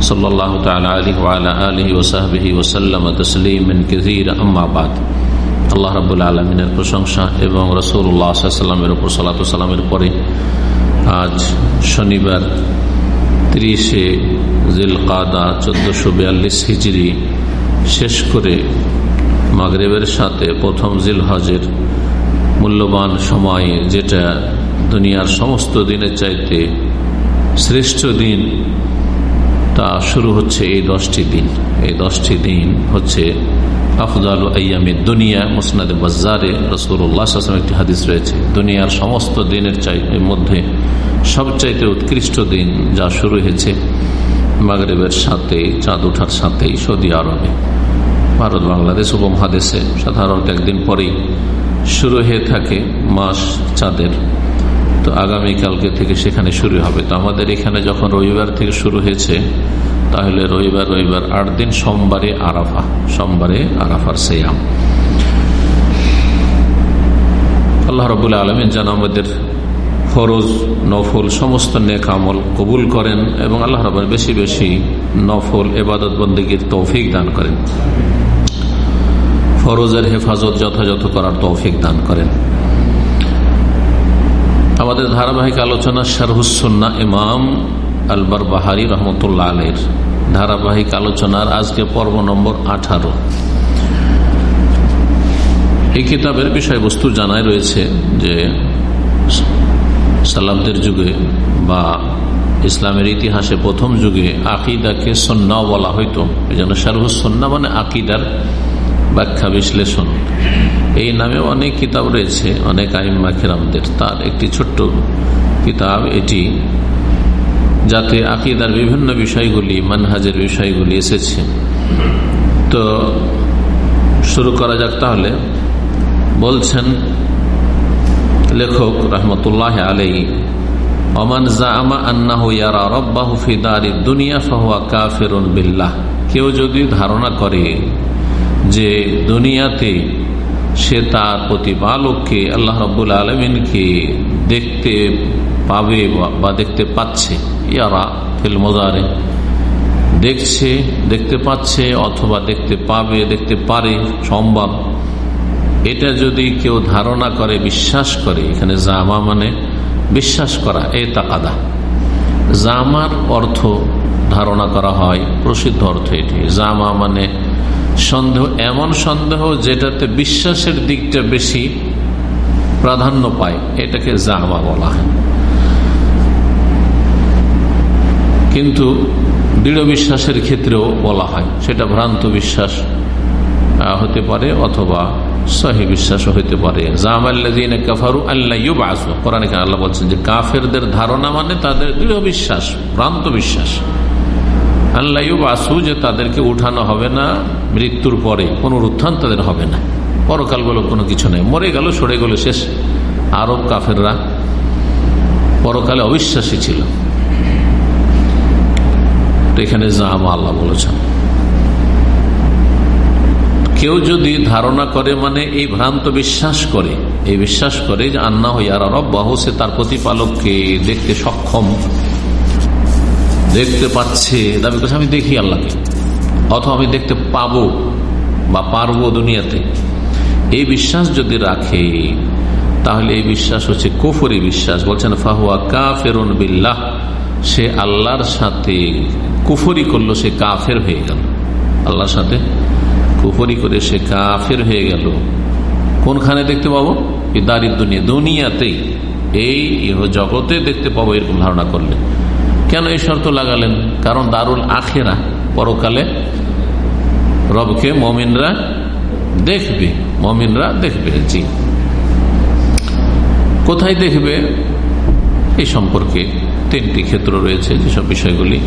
صلى الله تعالى عليه وعلى آله وصحبه وسلم تسليما كثيرا أما بعد আল্লাহ রাবুল আলমিনের প্রশংসা এবং রসুল্লাহ সাল্লামের উপর সালাতামের পরে আজ শনিবার তিরিশে জিল কাদা চোদ্দশো বিয়াল্লিশ হিজড়ি শেষ করে মাগরেবের সাথে প্রথম জিল হজের মূল্যবান সময়ে যেটা দুনিয়ার সমস্ত দিনের চাইতে শ্রেষ্ঠ দিন তা শুরু হচ্ছে এই দশটি দিন। এই দশটি দিন হচ্ছে আফদাল আয়ামে দুনিয়া, মুসনাদ বাজারে রসুল্লাহ একটি হাদিস রয়েছে। দুনিয়ার সমস্ত দিনের চাই মধ্যে সবচাইতে উৎকৃষ্ট দিন যা শুরু হয়েছে মাগরেবের সাথে, চাঁদ ওঠার সাথেই সৌদি আরবে। ভারত, বাংলাদেশ উপমহাদেশে সাধারণত একদিন পরেই শুরু হয়ে থাকে মাস চাঁদের। তো আগামীকালকে থেকে সেখানে শুরু হবে। তো আমাদের এখানে যখন রবিবার থেকে শুরু হয়েছে, তাহলে রবিবার রবিবার আট দিন সোমবারে আরাফা, সোমবারে আরাফার সেয়াম। আল্লাহ রবুল্লা আলমিন যেন আমাদের ফরজ, নফল, সমস্ত নেক আমল কবুল করেন এবং আল্লাহ রব বেশি বেশি নফল এবাদত বন্দীগীর তৌফিক দান করেন। ফরজের হেফাজত যথাযথ করার তৌফিক দান করেন। আমাদের ধারাবাহিক আলোচনা শারহুসন্না ইমাম আলবার বাহারি রহমতুল্লাহ আলের। ধারাবাহিক আলোচনার আজকে পর্ব নম্বর আঠারো। এই কিতাবের বিষয়বস্তু জানায় রয়েছে যে সালামদের যুগে বা ইসলামের ইতিহাসে প্রথম যুগে আকিদাকে সন্না বলা হইতো। এই জন্য শারহুসন্না মানে আকিদার ব্যাখ্যা বিশ্লেষণ। এই নামে অনেক কিতাব রয়েছে, অনেক আহিম্মা খেরামদের তার একটি ছোট্ট কিতাব এটি, যাতে আকিদার বিভিন্ন বিষয়গুলি, মানহাজের বিষয়গুলি এসেছে। তো শুরু করা যাক তাহলে। বলছেন লেখক রহমতুল্লাহ আলাই অমান জামা আন্নাহু রব্বাহু ফিদারি দুনিয়া ফাহুয়া কাফিরুন বিল্লাহ। কেউ যদি ধারণা করে যে দুনিয়াতে সে তার প্রতিপালককে আল্লাহ রব্বুল আলমিনকে দেখতে পাবে বা দেখতে পাচ্ছে। ইয়ারা ফিল দেখছে, দেখতে পাচ্ছে অথবা দেখতে পাবে, দেখতে পারে, সম্ভব। এটা যদি কেউ ধারণা করে, বিশ্বাস করে, এখানে জামা মানে বিশ্বাস করা, এ তাকাদা। জামার অর্থ ধারণা করা হয়, প্রসিদ্ধ অর্থ এটি। জামা মানে সন্দেহ, এমন সন্দেহ যেটাতে বিশ্বাসের দিকটা বেশি প্রাধান্য পায়, এটাকে জামা বলা হয়। কিন্তু দৃঢ় বিশ্বাসের ক্ষেত্রেও বলা হয়, সেটা ভ্রান্ত বিশ্বাস হতে পারে অথবা সহি বিশ্বাসও হতে পারে। জামাল্লাদিন কাফারু আল্লাহ বলছেন যে, কাফেরদের ধারণা মানে তাদের দৃঢ় বিশ্বাস, ভ্রান্ত বিশ্বাস। আল্লাহ আসু যে তাদেরকে উঠানো হবে না, মৃত্যুর পরে পুনরুত্থান তাদের হবে না। পরকাল বলে কোনো কিছু নেই। মরে গেল, সরে গেল, শেষ। আরব কাফেররা পরকালে অবিশ্বাসী ছিল। এখানে জামা আল্লাহ বলেছেন। কেউ যদি ধারণা করে মানে এই ভ্রান্ত বিশ্বাস করে, এই বিশ্বাস করে যে আন্না হইয়ার আরব, বাহু সে তার প্রতিপালককে দেখতে সক্ষম। দেখতে পাচ্ছে, দাবি করছে, আমি দেখি আল্লাহকে। অথবা আমি দেখতে পাবো বা পারব দুনিয়াতে। এই বিশ্বাস যদি রাখে, তাহলে এই বিশ্বাস হচ্ছে কুফরি বিশ্বাস। বলছেন, ফাহুয়া কা ফেরুন বিল্লাহ। সে আল্লাহর সাথে কুফরি করল, সে কাফের হয়ে গেল। আল্লাহর সাথে কুফরি করে সে কাফের হয়ে গেল। কোনখানে দেখতে পাবো? দারিদ দুনিয়া দুনিয়াতেই। এই জগতে দেখতে পাবো, এরকম ধারণা করলে কেন এই শর্ত লাগালেন? কারণ দারুল আখেরা, পরকালে রবকে মমিনরা দেখবে মমিনরা দেখবে, জি। কোথায় দেখবে? এই সম্পর্কে তিনটি ক্ষেত্র রয়েছে যেসব বিষয়গুলি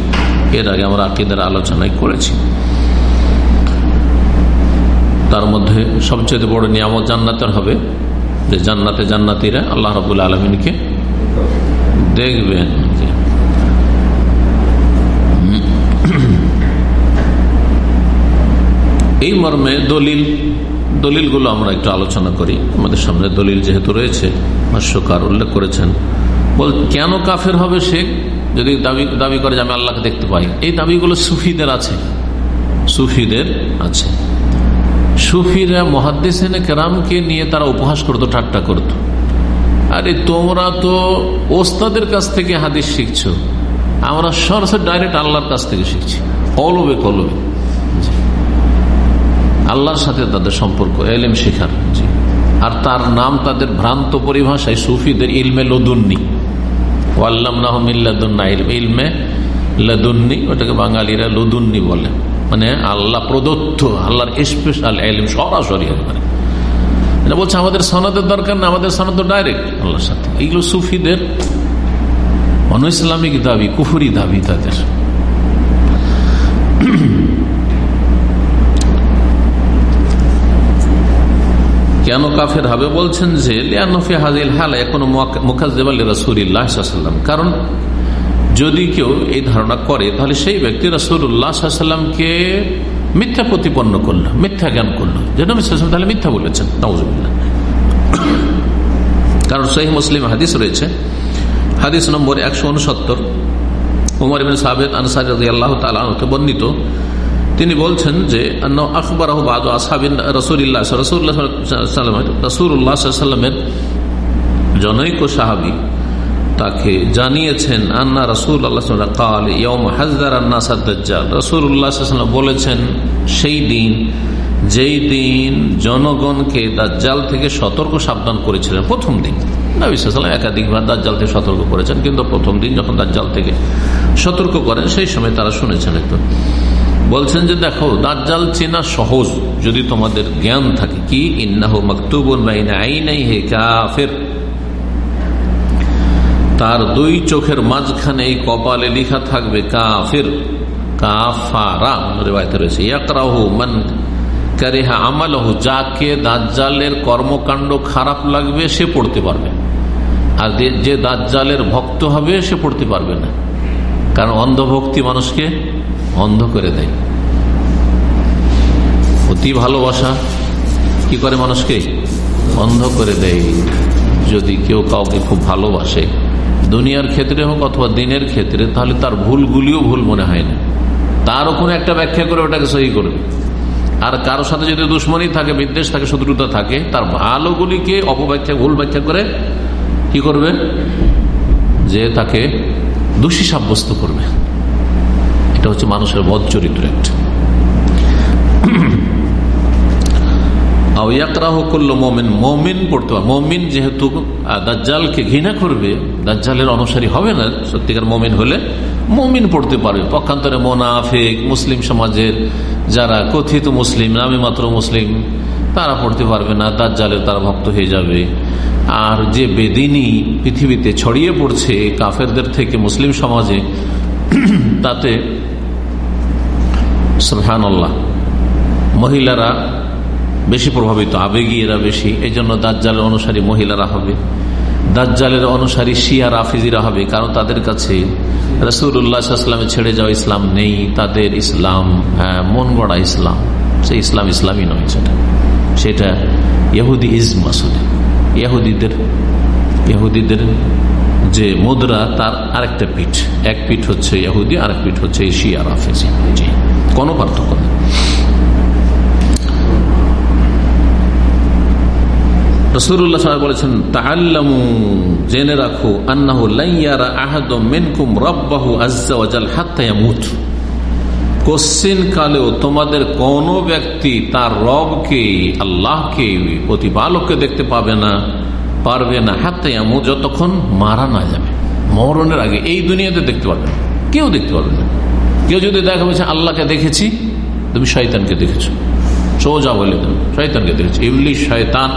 এর আগে আমরা আকিদের আলোচনায় করেছি। তার মধ্যে সবচেয়ে বড় নিয়ামত জান্নাতের হবে যে জান্নাতে জান্নাতিরা আল্লাহ রবুল আলমিনকে দেখবেন। এই মর্মে দলিল, দলিলগুলো আমরা একটু আলোচনা করি। আমাদের সামনে দলিল যেহেতু রয়েছে ভাষ্যকার উল্লেখ করেছেন। বল, কেন কাফের হবে সে? যদি দাবি দাবি করে যে আমি আল্লাহকে দেখতে পাই। এই দাবিগুলো সুফিদের আছে। সুফিদের আছে। সুফিরা মহাদ্দেসেনে কেরামকে নিয়ে তারা উপহাস করতো, ঠাট্টা করত। আরে তোমরা তো ওস্তাদের কাছ থেকে হাদিস শিখছো। আমরা সরাসরি ডাইরেক্ট আল্লাহর কাছ থেকে শিখছি। অলবে কলবে। আল্লাহর সাথে তাদের সম্পর্ক, এলেম শিখার আর তার নাম তাদের ভ্রান্ত পরিভাষায় সুফিদের ইলমে লদুন্নি। ও আল্লাম নাহমিল্লাদুন্না ইলমে লদুন্নি, ওটাকে বাঙালিরা লদুন্নি বলে। মানে আল্লাহ প্রদত্ত, আল্লাহর স্পেশাল এলিম সরাসরি একবারে। এটা বলছে, আমাদের সনদের দরকার না, আমাদের সনদ ডাইরেক্ট আল্লাহর সাথে। এইগুলো সুফিদের অন ইসলামিক দাবি, কুফুরি দাবি তাদের। কেন কাফের হবে? বলছেন যে হাজিল কারণ যদি কেউ এই ধারণা করে, তাহলে সেই ব্যক্তি রসুল্লাহামকে মিথ্যা প্রতিপন্ন করল, মিথ্যা জ্ঞান করল। যেটা তাহলে মিথ্যা বলেছেন নজুবিল্লা কারণ সেই মুসলিম হাদিস রয়েছে, হাদিস নম্বর একশো উনসত্তর। উমর সাবেদ আনসার আল্লাহ তালকে বর্ণিত তিনি বলছেন যে আকবর রসুল্লাহ রসুল্লাহামের জনৈক সাহাবি তাকে জানিয়েছেন, আন্না রসুল আল্লাহ হাজদার আন্না রসুল্লাহ বলেছেন, সেই দিন, যেই দিন জনগণকে দাজ্জাল থেকে সতর্ক সাবধান করেছিলেন, প্রথম দিন। একাধিকবার দাজ্জাল থেকে সতর্ক করেছেন, কিন্তু প্রথম দিন যখন দাজ্জাল থেকে সতর্ক করেন, সেই সময় তারা শুনেছেন একটু। বলছেন যে দেখো, দাজ্জাল চেনা সহজ, যদি তোমাদের জ্ঞান থাকে। কি? ইন্নাহ মকতুবুন হে কাফের। তার দুই চোখের মাঝখানে এই কপালে লিখা থাকবে কাফের। কাফারা রয়েছে। ইয়াকরাহু মান কারেহা আমালহু, যাকে দাজ্জালের কর্মকাণ্ড খারাপ লাগবে, সে পড়তে পারবে। আর যে দাজ্জালের ভক্ত হবে, সে পড়তে পারবে না। কারণ অন্ধভক্তি মানুষকে অন্ধ করে দেয়। অতি ভালোবাসা কি করে মানুষকে? অন্ধ করে দেয়। যদি কেউ কাউকে খুব ভালোবাসে, দুনিয়ার ক্ষেত্রে হোক অথবা দিনের ক্ষেত্রে, তাহলে তার ভুলগুলিও ভুল মনে হয় না। তারও কোনো একটা ব্যাখ্যা করে ওটাকে সহি করবে আর কারোর সাথে যদি দুশ্মনী থাকে, বিদ্বেষ থাকে, শত্রুতা থাকে, তার ভালোগুলিকে অপব্যাখ্যা, ভুল ব্যাখ্যা করে কি করবে? যে তাকে দোষী সাব্যস্ত করবে। এটা হচ্ছে মানুষের বদ চরিত্র একটা। যেহেতু দাজ্জালকে ঘৃণা করবে, দাজ্জালের অনুসারী হবে না, সত্যিকার মমিন হলে মমিন পড়তে পারবে। মুসলিম সমাজের যারা কথিত মুসলিম আমি মাত্র মুসলিম, তারা পড়তে পারবে না দাজ্জালের তারা ভক্ত হয়ে যাবে। আর যে বেদিনী পৃথিবীতে ছড়িয়ে পড়ছে, কাফেরদের থেকে মুসলিম সমাজে, তাতে মহিলারা বেশি প্রভাবিত আবেগী এরা বেশি এই জন্য দাজ্জালের অনুসারী মহিলারা হবে। দাজ্জালের অনুসারী শিয়া, রাফিজিরা হবে, কারণ তাদের কাছে রসুল্লাহামে ছেড়ে যাওয়া ইসলাম নেই, তাদের ইসলাম হ্যাঁ মন গড়া ইসলাম। সে ইসলাম ইসলামই নয় সেটা সেটা ইহুদি ইজম আসলে। ইহুদিদের ইহুদিদের যে মুদ্রা তার আরেকটা পিঠ। এক পিঠ হচ্ছে ইহুদি, আরেক পিঠ হচ্ছে শিয়া রাফিজি জি, কোনো পার্থক্য নেই। কালেও তোমাদের কোন ব্যক্তি তার রবকে, আল্লাহকে প্রতিপালককে দেখতে পাবে না। পারবে না। হাতে আমু যতক্ষণ মারা না যাবে। মরণের আগে এই দুনিয়াতে দেখতে পারবে কেউ দেখতে পারবে না। কেউ যদি দেখা বলছে, আল্লাহকে দেখেছি, তুমি শয়তানকে দেখেছ। সোজা বলে তুমি, শয়তানকে দেখেছ। ইবলিশ শয়তান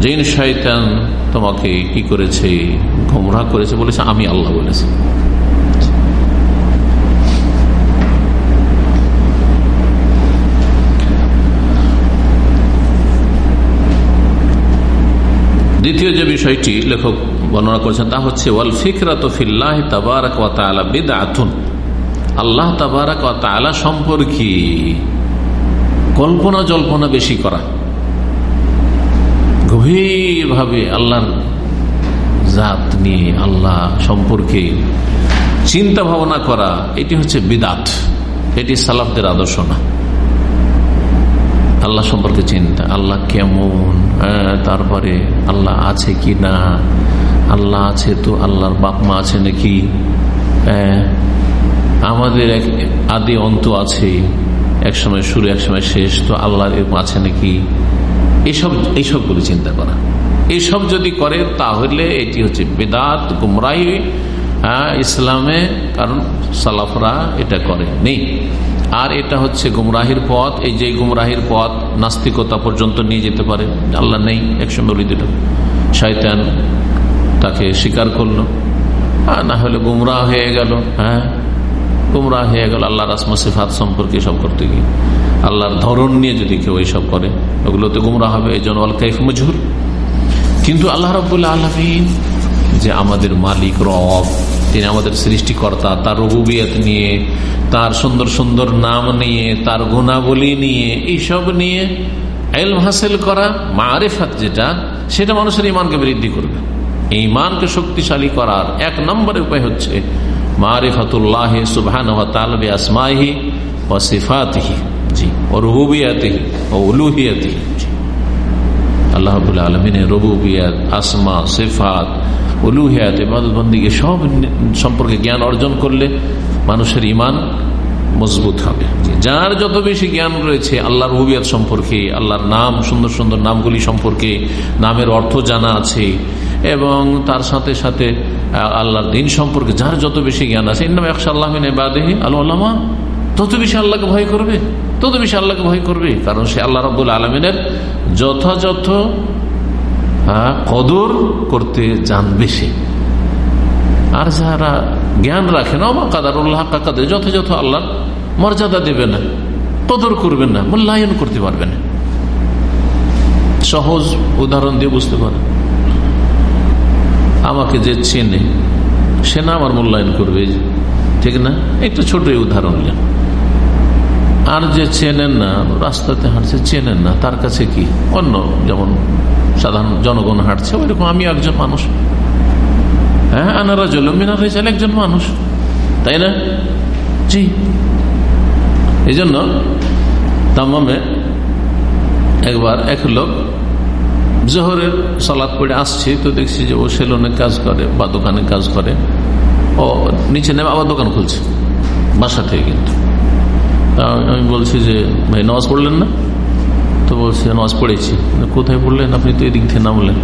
জিন শয়তান তোমাকে কি করেছে ঘোমরা করেছে, বলেছে, আমি আল্লাহ বলেছি। দ্বিতীয় যে বিষয়টি লেখক বর্ণনা করেছেন তা হচ্ছে, ওয়াল ফিকরাত ফিল্লাহ তাবারাক ওয়া তাআলা বিদআতুন। আল্লাহ তাবারাক ওয়া সম্পর্কে কল্পনা জল্পনা বেশি করা। গভীরভাবে আল্লাহর জাত নিয়ে আল্লাহ সম্পর্কে চিন্তা ভাবনা করা, এটি হচ্ছে বিদাত এটি সালাফদের আদর্শ না। আল্লাহ সম্পর্কে চিন্তা আল্লাহ কেমন তারপরে আল্লাহ আছে কি না আল্লাহ আছে তো আল্লাহর বাপ মা আছে নাকি আমাদের এক আদি অন্ত আছে এক সময় শুরু এক সময় শেষ তো আল্লাহর আছে নাকি? এইসব এইসবগুলো চিন্তা করা। এইসব যদি করে তাহলে এটি হচ্ছে বেদাত গুমরাহি হ্যাঁ, ইসলামে কারণ সালাফরা এটা করে নেই আর এটা হচ্ছে গুমরাহির পথ। এই যে গুমরাহির পথ, নাস্তিকতা পর্যন্ত নিয়ে যেতে পারে। আল্লাহ নেই, একসঙ্গে বলে দিল। শয়তান তাকে স্বীকার করল। আর না হলে গুমরাহ হয়ে গেল হ্যাঁ? গুমরাহ হয়ে গেল আল্লাহর আসমা, সিফাত সম্পর্কে সব করতে গিয়ে। আল্লাহর ধরন নিয়ে যদি কেউ এইসব করে, ওগুলোতে গুমরাহ হবে, এই জন্য আল কাইফ মজহুর। কিন্তু আল্লাহ রবুল্লা আলমিন যে আমাদের মালিক রব তিনি আমাদের সৃষ্টিকর্তা, তার রঘুবিয়ত নিয়ে, তার সুন্দর সুন্দর নাম নিয়ে, তার গুণাবলী নিয়ে, এইসব নিয়ে এলম হাসিল করা, মারেফাত যেটা, সেটা মানুষের ইমানকে বৃদ্ধি করবে। এই ইমানকে শক্তিশালী করার এক নম্বরের উপায় হচ্ছে মারেফাতুল্লাহ আসমাহি ও সিফাতিহি। জি, ও ও রবুবিয়াত, আসমা, সেফাত ইবাদতবন্দিকে সব সম্পর্কে জ্ঞান অর্জন করলে মানুষের ইমান মজবুত হবে। যার যত বেশি জ্ঞান রয়েছে, আল্লাহর রুবিয়াত সম্পর্কে, আল্লাহর নাম, সুন্দর সুন্দর নামগুলি সম্পর্কে, নামের অর্থ জানা আছে, এবং তার সাথে সাথে আল্লাহর দিন সম্পর্কে যার যত বেশি জ্ঞান আছে, ইন্নাম একশো আল্লাহ বাদেহি আল্লাহ তত বেশি আল্লাহকে ভয় করবে, তত বেশি আল্লাহকে ভয় করবে, কারণ সে আল্লাহ রবুল আলমিনের যথাযথ কদর করতে জানবে সে আর যারা জ্ঞান রাখে না বা কাদারুল্লাহ কাকাদের যথাযথ আল্লাহ মর্যাদা দেবে না, কদর করবে না, মূল্যায়ন করতে পারবে না। সহজ উদাহরণ দিয়ে বুঝতে পারে। আমাকে যে চেনে, সে না আমার মূল্যায়ন করবে, ঠিক না? একটু ছোট উদাহরণ নেন। আর যে চেনেন না, রাস্তাতে হাঁটছে, চেনেন না, তার কাছে কি? অন্য যেমন সাধারণ জনগণ হাঁটছে, ওইরকম আমি একজন মানুষ। হ্যাঁ আনারা জলমিনার হয়েছে একজন মানুষ। তাই না? জি। এই জন্য তামামে একবার এক লোক জোহরের সালাদ পড়ে আসছে, তো দেখছি যে ও সেলুনে কাজ করে বা দোকানে কাজ করে। ও নিচে নেমে আবার দোকান খুলছে, বাসা থেকে কিন্তু। আমি বলছি যে, ভাই, নামাজ পড়লেন না? তো বলছে, নামাজ পড়েছি। কোথায় পড়লেন? আপনি তো এদিক থেকে নামলেন।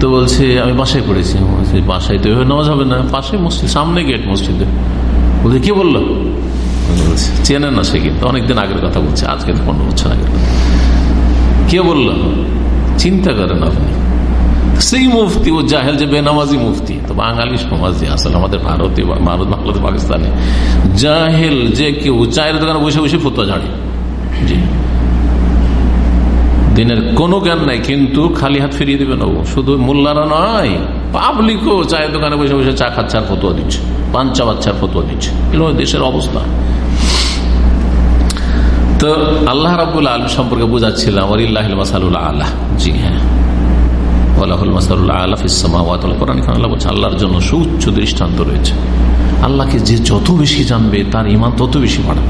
তো বলছে, আমি বাসায় পড়েছি। বাসায় তো এভাবে নামাজ হবে না। পাশে মসজিদ, সামনে গেট মসজিদে। বলছে, কি বলল? চেনে না সে কিন্তু অনেকদিন আগের কথা বলছে, আজকে তো পনেরো বছর আগের কথা। কে বলল? চিন্তা করেন আপনি। সেই মুফতি, ও জাহেল যে বেনামাজি মুফতি, তো বাঙালি সমাজে আসলে আমাদের ভারতে ভারত বাংলাদেশ পাকিস্তানে জাহেল যে কেউ চায়ের দোকানে বসে বসে ফতো ঝাড়ে। জি। দিনের কোনো জ্ঞান নাই, কিন্তু খালি হাত ফিরিয়ে দেবে না শুধু মোল্লারা নয়, পাবলিকও চায়ের দোকানে বসে বসে চা খাচ্ছার ফতুয়া দিচ্ছে পাঞ্চা বাচ্চার ফতুয়া দিচ্ছে। এগুলো দেশের অবস্থা। তো আল্লাহ রাবুল আলম সম্পর্কে বোঝাচ্ছিলাম আল্লাহ জি হ্যাঁ। আল্লাহর জন্য সুউচ্চ দৃষ্টান্ত রয়েছে। আল্লাহকে যে যত বেশি জানবে, তার ইমান তত বেশি বাড়বে।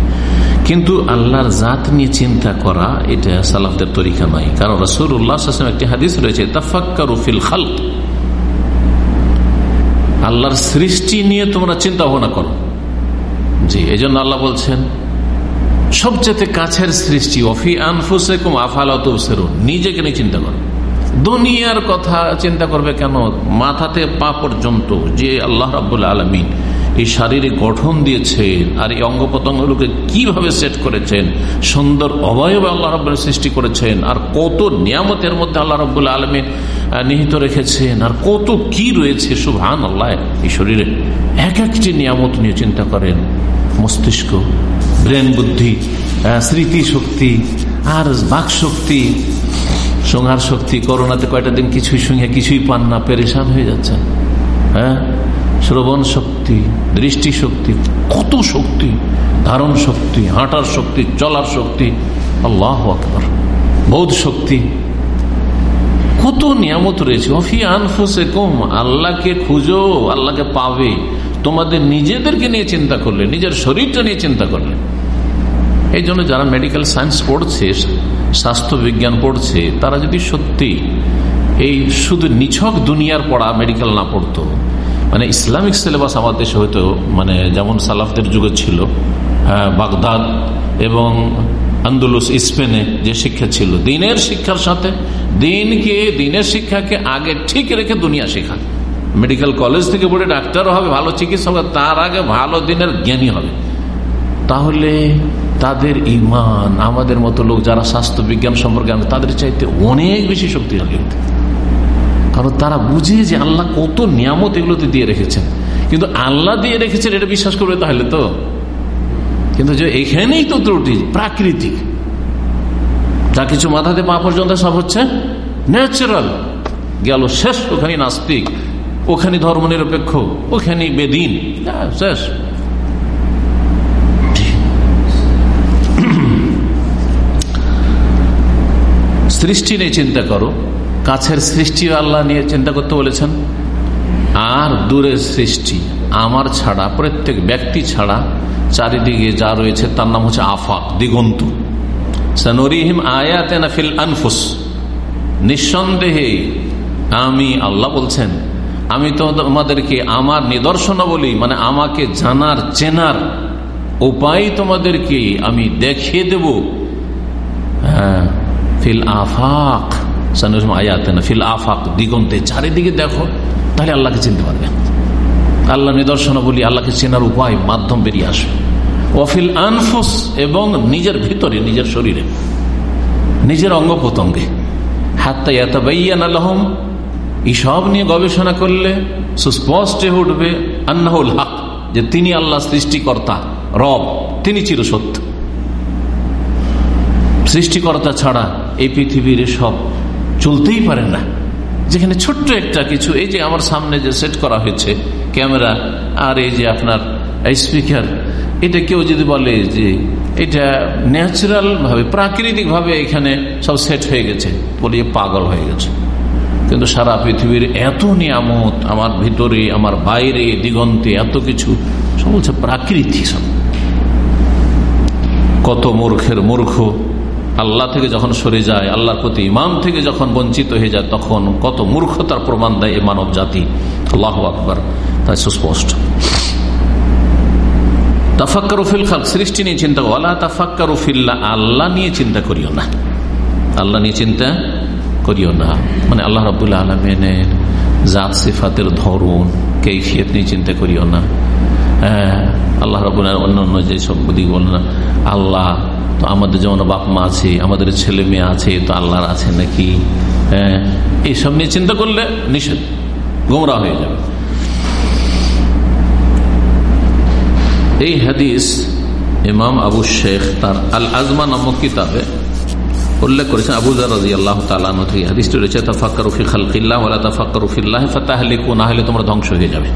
কিন্তু আল্লাহর জাত নিয়ে চিন্তা করা, এটা সালাফদের তরিকা নয়। কারণ রসুল্লাহ একটি হাদিস রয়েছে তাফাক্কারুফিল খাল আল্লাহর সৃষ্টি নিয়ে তোমরা চিন্তা ভাবনা করো। জি এই জন্য আল্লাহ বলছেন, সবচেয়ে কাছের সৃষ্টি অফি আনফুসেকুম আফালত নিজেকে নিয়ে চিন্তা করো। দুনিয়ার কথা চিন্তা করবে কেন? মাথাতে পা পর্যন্ত, যে আল্লাহ রাবুল আলমী এই শারীরিক গঠন দিয়েছেন আর এই অঙ্গ প্রত্যঙ্গগুলোকে কীভাবে সেট করেছেন, সুন্দর অবয়ব আল্লাহ রব্বুল সৃষ্টি করেছেন, আর কত নিয়ামতের মধ্যে আল্লাহ রব্বুল আলমী নিহিত রেখেছেন, আর কত কি রয়েছে সুভান আল্লাহ এই শরীরে এক একটি নিয়ামত নিয়ে চিন্তা করেন। মস্তিষ্ক, ব্রেন বুদ্ধি স্মৃতি শক্তি আর বাক শক্তি সংহার শক্তি, করোনাতে কয়টা দিন কিছুই সঙ্গে কিছুই পান না, পেরেশান হয়ে যাচ্ছেন। হ্যাঁ? শ্রবণ শক্তি, দৃষ্টি শক্তি, কত শক্তি, ধারণ শক্তি, হাঁটার শক্তি, চলার শক্তি, আল্লাহ আকবর। বৌধ শক্তি। কত নিয়ামত রয়েছে। অফি কম আল্লাহকে খুঁজো, আল্লাহকে পাবে। তোমাদের নিজেদেরকে নিয়ে চিন্তা করলে, নিজের শরীরটা নিয়ে চিন্তা করলে। এই জন্য যারা মেডিকেল সায়েন্স পড়ছে স্বাস্থ্য বিজ্ঞান পড়ছে, তারা যদি সত্যি এই শুধু নিছক দুনিয়ার পড়া মেডিকেল না পড়তো মানে ইসলামিক সিলেবাস আমার দেশে হয়তো মানে যেমন সালাফদের যুগে ছিল হ্যাঁ বাগদাদ এবং আন্দোলস স্পেনে যে শিক্ষা ছিল, দিনের শিক্ষার সাথে দিনকে, দিনের শিক্ষাকে আগে ঠিক রেখে দুনিয়া শেখা। মেডিকেল কলেজ থেকে পড়ে ডাক্তারও হবে, ভালো চিকিৎসক তার আগে ভালো দিনের জ্ঞানী হবে। তাহলে তাদের ইমান আমাদের মতো লোক যারা স্বাস্থ্য, বিজ্ঞান সম্পর্কে তাদের চাইতে অনেক বেশি শক্তিশালী কারণ তারা বুঝে যে আল্লাহ কত নিয়ামত এগুলোতে দিয়ে রেখেছেন। কিন্তু আল্লাহ দিয়ে রেখেছেন এটা বিশ্বাস করবে তাহলে তো? কিন্তু যে এখানেই তো ত্রুটি, প্রাকৃতিক। যা কিছু মাথাতে পা পর্যন্ত সব হচ্ছে ন্যাচারাল গেল শেষ ওখানে নাস্তিক ওখানে ধর্ম নিরপেক্ষ ওখানে বেদিন শেষ। সৃষ্টি নিয়ে চিন্তা করো। কাছের সৃষ্টি আল্লাহ নিয়ে চিন্তা করতে বলেছেন। আর দূরের সৃষ্টি, আমার ছাড়া, প্রত্যেক ব্যক্তি ছাড়া চারিদিকে যা রয়েছে তার নাম হচ্ছে আফাক, দিগন্ত। আনফুস। নিঃসন্দেহে আমি, আল্লাহ বলছেন, আমি তোমাদেরকে আমার নিদর্শন বলি মানে আমাকে জানার, চেনার উপায় তোমাদেরকে আমি দেখিয়ে দেব। হ্যাঁ ফিল আফাক। আয়াতেন ফিল আফাক, দিগন্তে, চারিদিকে দেখো, তাহলে আল্লাহকে চিনতে পারবে। আল্লাহ নিদর্শন বলি, আল্লাহকে চেনার উপায়, মাধ্যম বেরিয়ে আসবে ওফিল আনফুস, এবং নিজের ভিতরে, নিজের শরীরে, নিজের অঙ্গ প্রত্যঙ্গে হাত্তা ইয়াতাবাইয়ান আল্লাহম এইসব নিয়ে গবেষণা করলে সুস্পষ্ট উঠবে আন্নাহুল হক, যে তিনি আল্লাহ সৃষ্টিকর্তা, রব, তিনি চিরসত্য। সৃষ্টিকর্তা ছাড়া এই পৃথিবীর সব চলতেই পারে না। যেখানে ছোট্ট একটা কিছু, এই যে আমার সামনে যে সেট করা হয়েছে, ক্যামেরা আর এই যে আপনার স্পিকার, এটা কেউ যদি বলে যে এটা ন্যাচারাল ভাবে প্রাকৃতিক ভাবে এখানে সব সেট হয়ে গেছে বলিয়ে পাগল হয়ে গেছে। কিন্তু সারা পৃথিবীর এত নিয়ামত, আমার ভিতরে, আমার বাইরে, দিগন্তে এত কিছু, সব বলছে প্রাকৃতিক সব। কত মূর্খের মূর্খ আল্লাহ থেকে যখন সরে যায়, আল্লাহর প্রতি ইমান থেকে যখন বঞ্চিত হয়ে যায়, তখন কত মূর্খতার প্রমাণ দেয় এই মানব জাতি। আল্লাহ আকবর। তাই সুস্পষ্ট। তাফাক্কারুফিল খাল সৃষ্টি নিয়ে চিন্তা ওলা তাফাক্কারুফিল্লা আল্লাহ নিয়ে চিন্তা করিও না। আল্লাহ নিয়ে চিন্তা করিও না। মানে আল্লাহ রবুল্লা আলমেনের জাত, সিফাতের ধরুন কেফিয়ত নিয়ে চিন্তা করিও না। আল্লাহ রবুল্লাহ অন্য অন্য যে সব দিক বল না আল্লাহ তো আমাদের যেমন বাপ মা আছে, আমাদের ছেলে মেয়ে আছে, তো আল্লাহর আছে নাকি? হ্যাঁ এইসব নিয়ে চিন্তা করলে নিষেধ গোমরা হয়ে যাবে। এই হাদিস ইমাম আবু শেখ তার আল আজমা নামক কিতাবে উল্লেখ করেছেন আবু রাজি আল্লাহ হাদিসটি রয়েছে না হলে তোমরা ধ্বংস হয়ে যাবে।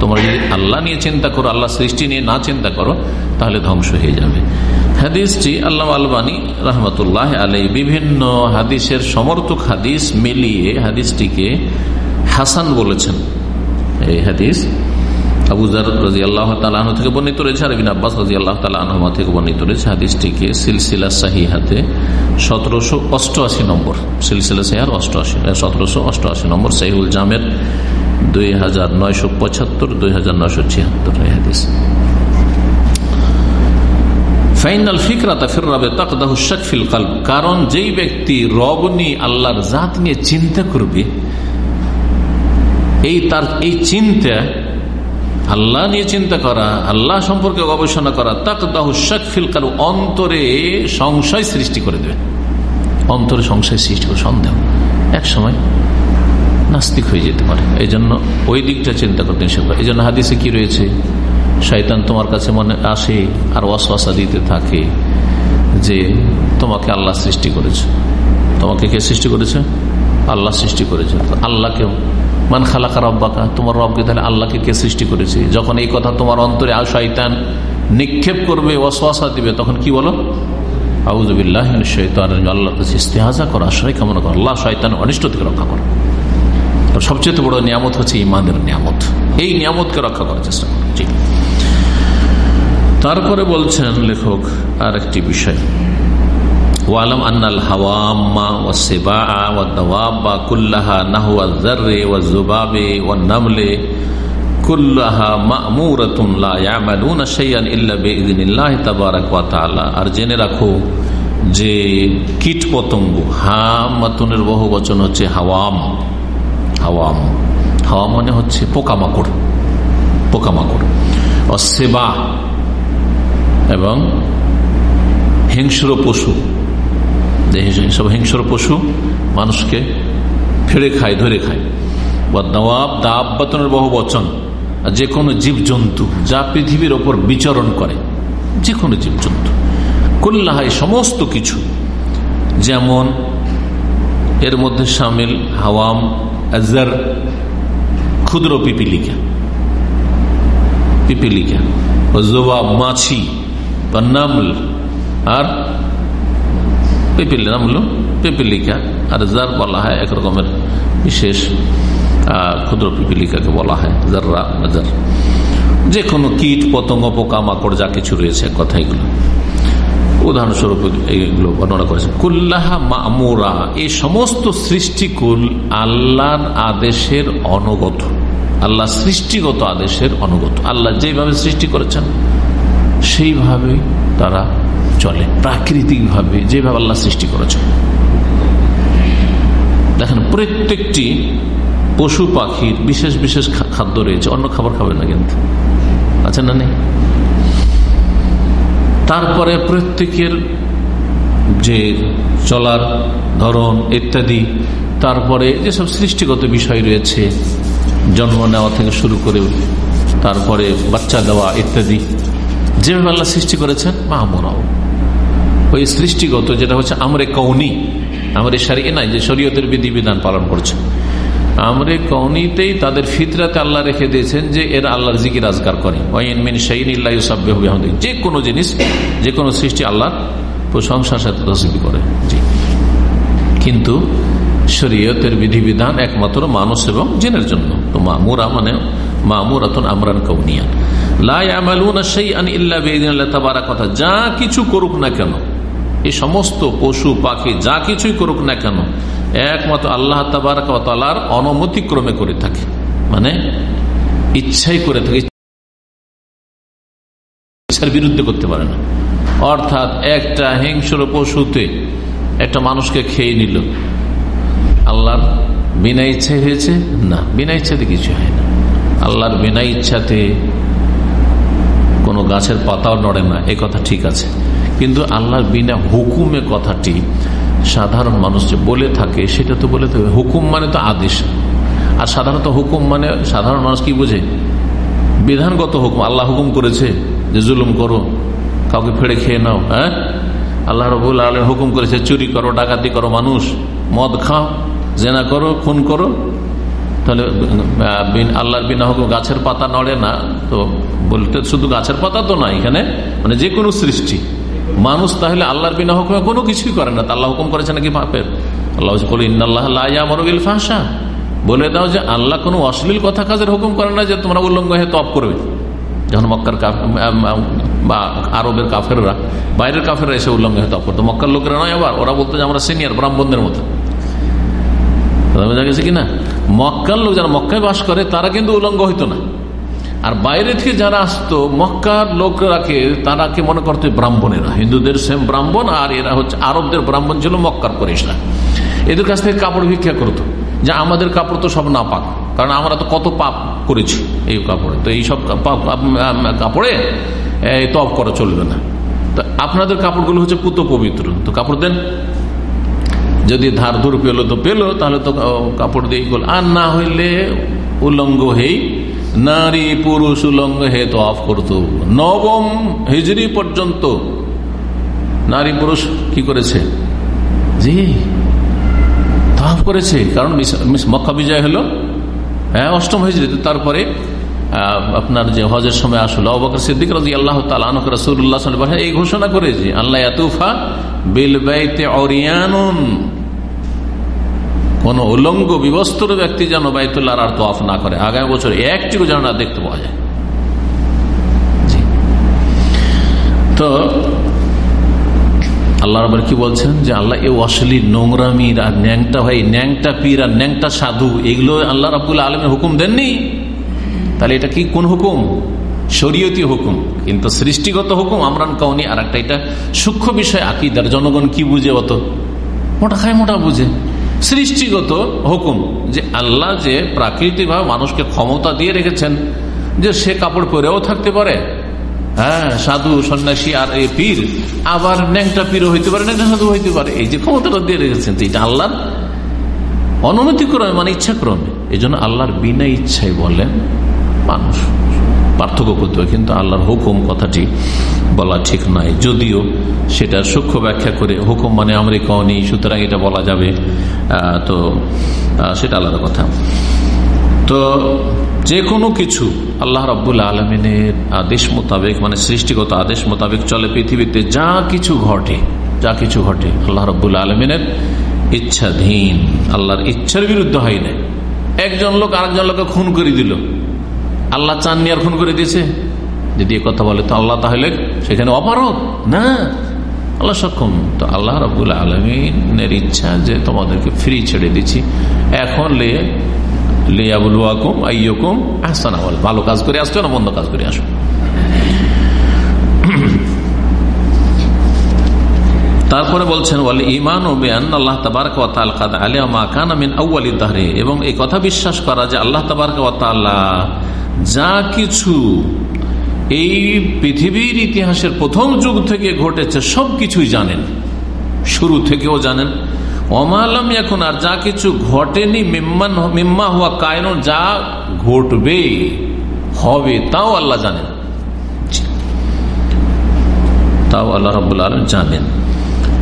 তোমরা যদি আল্লাহ নিয়ে চিন্তা করো, আল্লাহ সৃষ্টি নিয়ে না চিন্তা করো, তাহলে ধ্বংস হয়ে যাবে। হাদিসটি আল্লাহ আলবানী রহমতুল্লাহ আলী বিভিন্ন হাদিসের সমর্থক হাদিস মিলিয়ে হাদিসটিকে হাসান বলেছেন। এই হাদিস আবুজার থেকে রয়েছে, আর আল্লাহ তালাহমা থেকে রয়েছে সিলসিলা সতেরোশো অষ্টআশি নম্বর, সিলসিলা অষ্টআশি সতেরোশো অষ্টআশি নম্বর জামের দুই হাজার নয়শো পঁচাত্তর, দুই হাজার নয়শো ছিয়াত্তর ফাইনাল কাল্ব, কারণ যেই ব্যক্তি রবনি আল্লাহর জাত নিয়ে চিন্তা করবে, এই তার, এই চিন্তা আল্লাহ নিয়ে চিন্তা করা, আল্লাহ সম্পর্কে গবেষণা করা, তাকদাহু শাকফিল কাল অন্তরে সংশয় সৃষ্টি করে দেবে। অন্তরে সংশয় সৃষ্টি করে সন্দেহ। এক সময় নাস্তিক হয়ে যেতে পারে। এই জন্য ওই দিকটা চিন্তা করতে নিষেধ এই জন্য হাদিসে কি রয়েছে? শয়তান তোমার কাছে মনে আসে আর অশ্বাসা দিতে থাকে যে তোমাকে আল্লাহ সৃষ্টি করেছে। তোমাকে কে সৃষ্টি করেছে? আল্লাহ সৃষ্টি করেছে। আল্লাহকে মান খালাকা রব্বাকা, তোমার রবকে তাহলে আল্লাহকে কে সৃষ্টি করেছে? যখন এই কথা তোমার অন্তরে আশাইতান নিক্ষেপ করবে অশ্বাসা দিবে, তখন কি বলো? শয়তান রক্ষা করো। সবচেয়ে বড় নিয়ামত হচ্ছে নিয়ামত। এই নিয়ামতকে রক্ষা করার চেষ্টা তারপরে বলছেন লেখক আর একটি বিষয়। ওয়ালাম আন্নাল ও নাহুয়া জাররে জুবাবে ও নামলে আর জেনে রাখো যে কীট পতঙ্গ বহু বচন হচ্ছে হাওয়াম। হাওয়াম। হাওয়াম মানে হচ্ছে পোকামাকড়। পোকামাকড়। অসেবা এবং হিংস্র পশু। সব হিংস্র পশু, মানুষকে ফেড়ে খায়, ধরে খায়। বা দাওয়াব দাবাতনের বহু বচন। যে কোনো জীবজন্তু যা পৃথিবীর ওপর বিচরণ করে, যে কোনো জীবজন্তু। কল্লাহাই সমস্ত কিছু। যেমন, এর মধ্যে সামিল হাওয়াম আজার ক্ষুদ্র পিপিলিকা। পিপিলিকা। জোবা মাছি, বা নামল। আর পেপিল নামল পেপিলিকা আর যার বলা হয় একরকমের বিশেষ ক্ষুদ্র পিপিলিকাকে বলা হয়, জাররা জার। যে কোনো কীট, পতঙ্গ, পোকামাকড়, যা কিছু রয়েছে কথা এগুলো। উদাহরণস্বরূপ এইগুলো বর্ণনা করেছেন। কুল্লাহা মামুরা এই সমস্ত সৃষ্টিকুল আল্লাহর আদেশের অনুগত। আল্লাহ সৃষ্টিগত আদেশের অনুগত। আল্লাহ যেভাবে সৃষ্টি করেছেন সেইভাবে তারা চলে প্রাকৃতিকভাবে, যেভাবে আল্লাহ সৃষ্টি করেছেন। দেখেন, প্রত্যেকটি পশু পাখির বিশেষ বিশেষ খাদ্য রয়েছে, অন্য খাবার খাবে না কিন্তু। আছে না নেই? তারপরে প্রত্যেকের যে চলার ধরন ইত্যাদি, তারপরে যেসব সৃষ্টিগত বিষয় রয়েছে, জন্ম নেওয়া থেকে শুরু করে তারপরে বাচ্চা দেওয়া ইত্যাদি, যেভাবে আল্লাহ সৃষ্টি করেছেন মাহমরাও ওই সৃষ্টিগত যেটা হচ্ছে আমরে কৌনি, আমরে সারি নাই, যে শরীয়তের বিধিবিধান পালন করছে। আমরে কৌনিতেই তাদের ফিতরাতে আল্লাহ রেখে দিয়েছেন যে এরা আল্লাহর জিকির আজগার করে। যে কোনো জিনিস, যে কোনো সৃষ্টি আল্লাহ প্রশংসার সাথে তসবি করে। কিন্তু শরীয়তের বিধিবিধান একমাত্র মানুষ এবং জেনের জন্য। তো মামুরা মানে মামুরাতন আমরান কৌনিয়া কথা যা কিছু করুক না কেন এই সমস্ত পশু, পাখি, যা কিছুই করুক না কেন, একমাত্র আল্লাহ তাবার অনুমতি ক্রমে করে থাকে। মানে ইচ্ছাই করে থাকে, ইচ্ছার বিরুদ্ধে করতে পারে না। অর্থাৎ একটা হিংস্র পশুতে একটা মানুষকে খেয়ে নিল, আল্লাহর বিনা ইচ্ছাই হয়েছে? না, বিনা ইচ্ছাতে কিছু হয় না। আল্লাহর বিনা ইচ্ছাতে কোনো গাছের পাতাও নড়ে না এই কথা ঠিক আছে। কিন্তু আল্লাহর বিনা হুকুমে কথাটি সাধারণ মানুষ যে বলে থাকে, সেটা তো বলে থাকে হুকুম মানে তো আদেশ। আর সাধারণত হুকুম মানে সাধারণ মানুষ কি বোঝে? বিধানগত হুকুম। আল্লাহ হুকুম করেছে যে জুলুম করো, কাউকে ফেড়ে খেয়ে নাও হ্যাঁ? আল্লাহ রবুল আলম হুকুম করেছে, চুরি করো, ডাকাতি করো মানুষ, মদ খাও, জেনা করো, খুন করো। তাহলে আল্লাহর বিনা হুকুম গাছের পাতা নড়ে না। তো বলতে শুধু গাছের পাতা তো না এখানে মানে যে কোনো সৃষ্টি। মানুষ তাহলে আল্লাহর বিনা হুকুমে কোনো কিছুই করে না। আল্লাহ হুকুম করেছে নাকি পাপের? আল্লাহ বলে দাও যে আল্লাহ কোনো অশ্লীল কথা কাজের হুকুম করে না যে তোমরা উল্লঙ্গ হয়ে তপ করবে। যখন মক্কার বা আরবের কাফেররা, বাইরের কাফেররা এসে উল্লঙ্ঘ হয়ে তপ করতো। মক্কার লোকেরা নয় আবার, ওরা বলতো যে আমরা সিনিয়র, ব্রাহ্মণদের মতো। বোঝা গেছে কিনা? মক্কার লোক যারা মক্কায় বাস করে, তারা কিন্তু উলঙ্গ হইতো না। আর বাইরে থেকে যারা আসতো, মক্কার লোকরাকে তারাকে মনে করতো ব্রাহ্মণেরা। হিন্দুদের সেম ব্রাহ্মণ, আর এরা হচ্ছে আরবদের ব্রাহ্মণ ছিল মক্কার পরিসরা এদের কাছ থেকে কাপড় ভিক্ষা করতো। যে আমাদের কাপড় তো সব না পাক কারণ আমরা তো কত পাপ করেছি এই কাপড়ে। তো এই সব কাপড়ে তপ করা চলবে না। তো আপনাদের কাপড়গুলো হচ্ছে পুত পবিত্র। তো কাপড় দেন। যদি ধার ধুর পেল তো পেল, তাহলে তো কাপড় দিয়ে গেল। আর না হইলে উলঙ্গ হেই নারী পুরুষ উলঙ্গ হে অফ করতো। নবম হিজড়ি পর্যন্ত নারী পুরুষ কি করেছে? জি তফ করেছে। কারণ মক্কা বিজয় হলো হ্যাঁ অষ্টম হয়েছিল তারপরে আপনার যে হজের সময় আসলো অবকর সিদ্দিক রাজি আল্লাহ তালক এই ঘোষণা করেছে, আল্লাহ এতুফা বিল বাইতে অরিয়ানুন কোন উলঙ্গ বিবস্ত্র ব্যক্তি যেন বাইতুল্লাহ আর তোয়াফ না করে। আগামী বছর একটিও যেন না দেখতে পাওয়া যায়। তো আল্লাহ রবার কি বলছেন? যে আল্লাহ, এ অশ্লীল নোংরামির আর ন্যাংটা ভাই, ন্যাংটা পীর আর ন্যাংটা সাধু, এগুলো আল্লাহ রাবুল আলমের হুকুম দেননি? তাহলে এটা কি কোন হুকুম? শরীয়তি হুকুম। কিন্তু সৃষ্টিগত হুকুম, আমরান কাউনি আর একটা এটা সূক্ষ্ম বিষয়, আকিদার। জনগণ কি বুঝে অত? মোটা খায় মোটা বুঝে। সৃষ্টিগত হুকুম যে আল্লাহ যে প্রাকৃতিকভাবে মানুষকে ক্ষমতা দিয়ে রেখেছেন, যে সে কাপড় পরেও থাকতে পারে। হ্যাঁ সাধু, সন্ন্যাসী আর এ পীর, আবার ন্যাংটা পীরও হইতে পারে, ন্যাংটা সাধু হইতে পারে। এই যে ক্ষমতাটা দিয়ে রেখেছেন এটা আল্লাহর অনুমতি ক্রমে মানে ইচ্ছা ক্রমে এই জন্য আল্লাহর বিনা ইচ্ছাই বলেন মানুষ। পার্থক্য করতে হয় কিন্তু আল্লাহর হুকুম কথাটি বলা ঠিক নয়। যদিও সেটা সূক্ষ্ম ব্যাখ্যা করে হুকুম মানে আমেরিকা নেই, সুতরাং এটা বলা যাবে তো সেটা আলাদা কথা। তো যে কোনো কিছু আল্লাহ রব্বুল আলমিনের আদেশ মোতাবেক মানে সৃষ্টিগত আদেশ মোতাবেক চলে পৃথিবীতে, যা কিছু ঘটে, যা কিছু ঘটে, আল্লাহ রব্বুল আলমিনের ইচ্ছাধীন, আল্লাহর ইচ্ছার বিরুদ্ধে হয় না একজন লোক আরেকজন লোককে খুন করে দিল। আল্লাহ চাননি আর খুন করে দিয়েছে। যদি কথা বলে, তো আল্লাহ তাহলে সেখানে অপারক না। আল্লাহ সক্ষম। তো আল্লাহ রবুল আলমিনের ইচ্ছা যে তোমাদেরকে ফ্রি ছেড়ে দিচ্ছি। এখন লে আইয়কুম ভালো কাজ করে আসছো না মন্দ কাজ করে আসো? তারপরে বলছেন বলে ইমান ও বেআন আল্লাহ তাবারক আলিয়া মা কান আমিন এবং এই কথা বিশ্বাস করা যে আল্লাহ তাবারক যা কিছু এই পৃথিবীর ইতিহাসের প্রথম যুগ থেকে ঘটেছে, সব কিছুই জানেন। শুরু থেকেও জানেন। অমালম এখন আর যা কিছু ঘটেনি মিম্মা হওয়া কায়ন যা ঘটবে, হবে, তাও আল্লাহ জানেন। তাও আল্লাহ রবাহ আলম জানেন।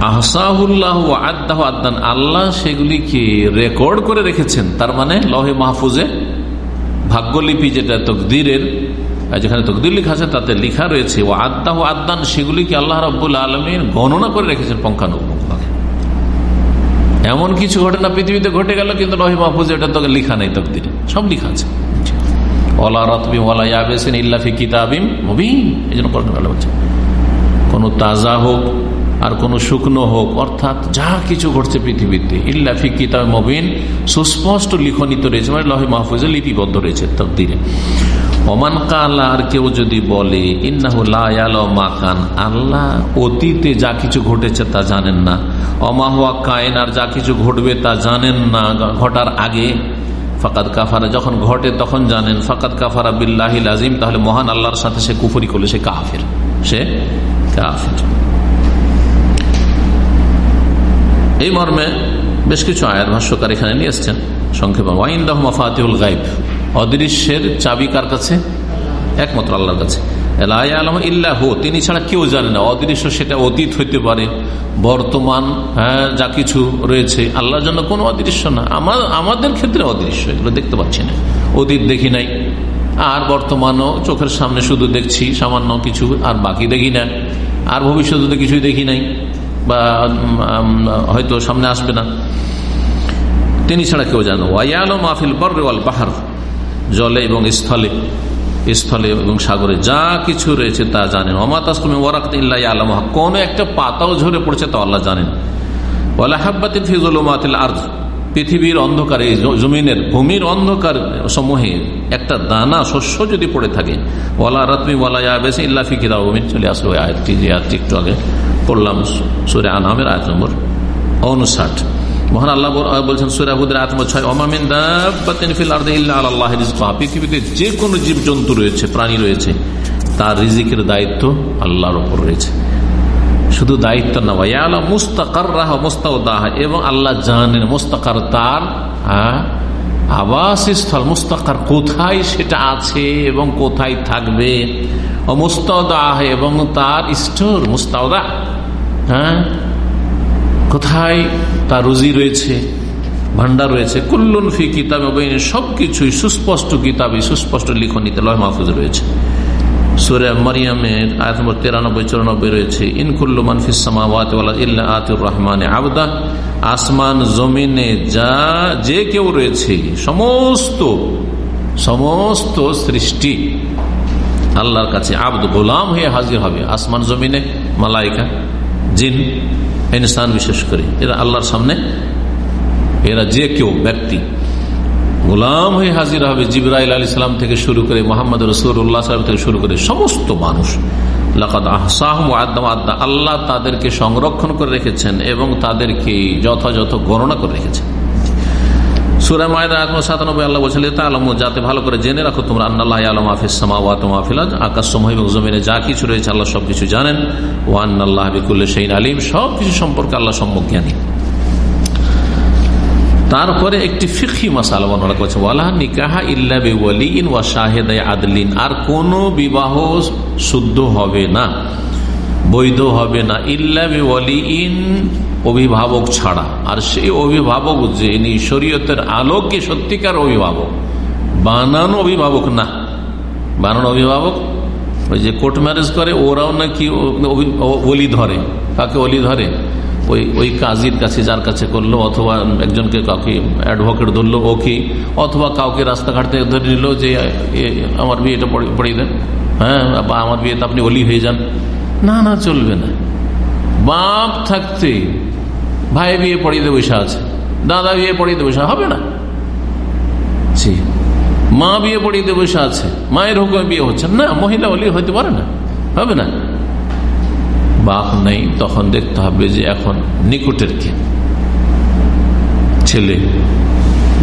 আহসাহুল্লাহ আদাহ আদান আল্লাহ সেগুলিকে রেকর্ড করে রেখেছেন। তার মানে লহে মাহফুজে ভাগ্যলিপি যেটা তকদিরের যেখানে তকদির লিখা আছে, তাতে লিখা রয়েছে ও আদাহ আদান সেগুলিকে আল্লাহ রব্বুল আলমীর গণনা করে রেখেছেন পঙ্খানুপুঙ্খভাবে। এমন কিছু ঘটনা পৃথিবীতে ঘটে গেল, কিন্তু লহি মাহফুজ এটা তোকে লিখা নেই তকদিরে, সব লিখা আছে। ওলা রতবিম ওলা ইয়াবেসিন ইল্লাফি কিতাবিম এই জন্য কোনো তাজা হোক আর কোন শুকনো হোক, অর্থাৎ যা কিছু ঘটছে পৃথিবীতে ইল্লাফি কিতাব মবিন, সুস্পষ্ট লিখনিত রয়েছে মানে লহে মাহফুজে লিপিবদ্ধ রয়েছে তকদিরে। অমান কালা, আর কেউ যদি বলে মাকান, আল্লাহ অতীতে যা কিছু ঘটেছে তা জানেন না। অমাহুয়া কায়েন, আর যা কিছু ঘটবে তা জানেন না ঘটার আগে। ফাকাত কাফারা, যখন ঘটে তখন জানেন ফাকাত কাফারা বিল্লাহিল আজিম তাহলে মহান আল্লাহর সাথে সে কুফরি করলে সে কাফের সে কাফের। এই মর্মে বেশ কিছু আয়াত ভাষ্যকার এখানে নিয়ে এসছেন। সংক্ষেপ ওয়াইন্দাহ মফাতিউল গাইব অদৃশ্যের চাবি কার কাছে? একমাত্র আল্লাহর কাছে। আলম ইল্লাহ তিনি ছাড়া কেউ জানে না। অদৃশ্য সেটা অতীত হইতে পারে, বর্তমান হ্যাঁ যা কিছু রয়েছে। আল্লাহর জন্য কোনো অদৃশ্য না। আমার, আমাদের ক্ষেত্রে অদৃশ্য, এগুলো দেখতে পাচ্ছি না। অতীত দেখি নাই। আর বর্তমানও চোখের সামনে শুধু দেখছি, সামান্য কিছু, আর বাকি দেখি না। আর ভবিষ্যতে কিছুই দেখি নাই। বা হয়তো সামনে আসবে না। তিনি ছাড়া কেউ জানো ওয়াইয়ালো মাহফিল বর্রেওয়াল পাহাড় জলে এবং স্থলে স্থলে এবং সাগরে যা কিছু রয়েছে তা জানেন। অমাত ওয়ারাক ওরাক আলম কোন একটা পাতাও ঝরে পড়ছে তা আল্লাহ জানেন। ওয়ালা ফিজুল আর্জ পৃথিবীর অন্ধকারে জমিনের, ভূমির অন্ধকার সমূহে একটা দানা শস্য যদি পড়ে থাকে ওলা রাতমি ওলা বেশি ইল্লাফি কিরা চলে আসলো আয়াতটি, যে আয়াতটি একটু আগে পড়লাম সুরে আনামের আয়াত নম্বর অনুষাট মহান আল্লাহ বলছেন সুরাহুদের নম্বর ছয় আল্লাহ পৃথিবীতে যে কোনো জীবজন্তু রয়েছে, প্রাণী রয়েছে, তার রিজিকের দায়িত্ব আল্লাহর ওপর রয়েছে। শুধু দায়িত্ব না ভাই আল্লাহ মুস্তাকার রাহ এবং আল্লাহ জানেন মুস্তাকার তার আবাসস্থল মুস্তাকার কোথায় সেটা আছে এবং কোথায় থাকবে? ও এবং তার স্টোর মুস্তাউদা হ্যাঁ? কোথায়? তার রুজি রয়েছে, ভান্ডার রয়েছে। কুল্লুন ফি কিতাবে সবকিছুই সুস্পষ্ট কিতাবে সুস্পষ্ট লিখনিতে লয় মাহফুজ রয়েছে। সুরে নম্বর রয়েছে রহমান আবদা আসমান, জমিনে যা, যে কেউ রয়েছে, সমস্ত সমস্ত সৃষ্টি আল্লাহর কাছে আব্দ, গোলাম হয়ে হাজির হবে। আসমান, জমিনে মালাইকা, জিন, ইনসান বিশেষ করে, এরা আল্লাহর সামনে, এরা যে কেউ ব্যক্তি। গোলাম হয়ে হাজির হবে জিবরাইল আলী সালাম থেকে শুরু করে মোহাম্মদ রসুল্লাহ সালাম থেকে শুরু করে সমস্ত মানুষ। আল্লাহ তাদেরকে সংরক্ষণ করে রেখেছেন এবং তাদেরকে যথাযথ গণনা করে রেখেছেন। আত্ম সাতানব্বই, আল্লাহ আলম যাতে ভালো করে জেনে রাখো তোমরা আলম এবং জমিনে যা কিছু রয়েছে আল্লাহ সবকিছু জানেন। ও আন্নাল্লাহ বিকুল্লে সেইন আলিম। সবকিছু সম্পর্কে আল্লাহ সম্মুখ জ্ঞানী। তারপরে একটি ফিখি মাসালা বর্ণনা করছে ওয়ালাহ নিকাহা ইল্লা বেওয়ালিন ওয়া শাহেদায় আদলিন আর কোন বিবাহ শুদ্ধ হবে না, বৈধ হবে না, ইল্লা বেওয়ালিন অভিভাবক ছাড়া। আর সেই অভিভাবক যিনি শরীয়তের আলোকে সত্যিকার অভিভাবক, বানানো অভিভাবক না। বানানো অভিভাবক? ওই যে কোর্ট ম্যারেজ করে, ওরাও নাকি ওলি ধরে। কাকে ওলি ধরে? ওই ওই কাজীর কাছে, যার কাছে করল, অথবা একজনকে কাউকে অ্যাডভোকেট ধরলো, ও কি, অথবা কাউকে রাস্তাঘাট থেকে ধরে নিল যে আমার বিয়েটা পড়িয়ে দেন। হ্যাঁ বা আমার বিয়েতে আপনি অলি হয়ে যান। না না, চলবে না। বাপ থাকতে ভাই বিয়ে পড়িয়ে দিয়ে বসে আছে, দাদা বিয়ে পড়িয়ে দিয়ে বসে হবে না? মা বিয়ে পড়িয়ে দিয়ে বসে আছে, মায়ের হুকুমে বিয়ে হচ্ছে না, মহিলা অলি হইতে পারে না, হবে না? বাপ নেই, তখন দেখতে হবে যে এখন নিকটের কে? ছেলে,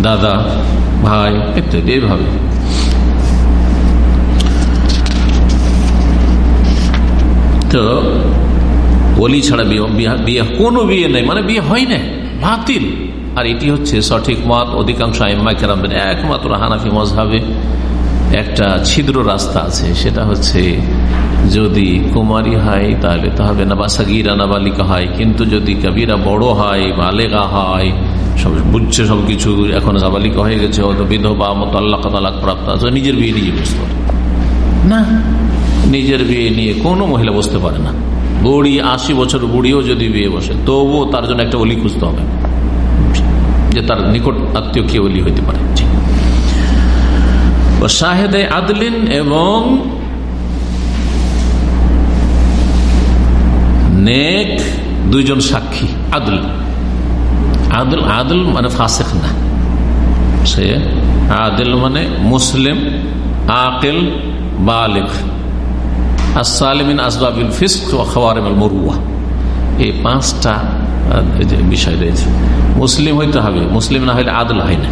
দাদা, ভাই, ইত্যাদি, এইভাবে। তো অলি ছাড়া বিয়ে বিয়ে কোনো বিয়ে নেই মানে বিয়ে হয় না বাতিল। আর এটি হচ্ছে সঠিক মত, অধিকাংশ আইম্মা কেরামের একমাত্র হানাফি মজহাবে একটা ছিদ্র রাস্তা আছে, সেটা হচ্ছে যদি কুমারী হয়, তাহলে তো হবে না, বা সাগিরা, নাবালিকা হয়। কিন্তু যদি কবিরা বড় হয়, বালেগা হয়, সব বুঝছে সবকিছু, এখন নাবালিকা হয়ে গেছে হয়তো বিধবা মতো আল্লাহ তালাক প্রাপ্ত আছে নিজের বিয়ে নিজে বুঝতে পারে। না, নিজের বিয়ে নিয়ে কোনো মহিলা বসতে পারে না। বুড়ি, আশি বছর বুড়িও যদি বিয়ে বসে, তবুও তার জন্য একটা অলি খুঁজতে হবে। যে তার নিকট আত্মীয় কে অলি হইতে পারে। শাহেদে আদলিন এবং নেক দুইজন সাক্ষী, আদুল। আদুল আদুল মানে ফাসেক না। সে আদল মানে মুসলিম, আকেল বালেক আসালিমিন আসবাবিল ফিস্ক মরুয়া এই পাঁচটা বিষয় রয়েছে। মুসলিম হইতে হবে, মুসলিম না হইলে আদল হয় না।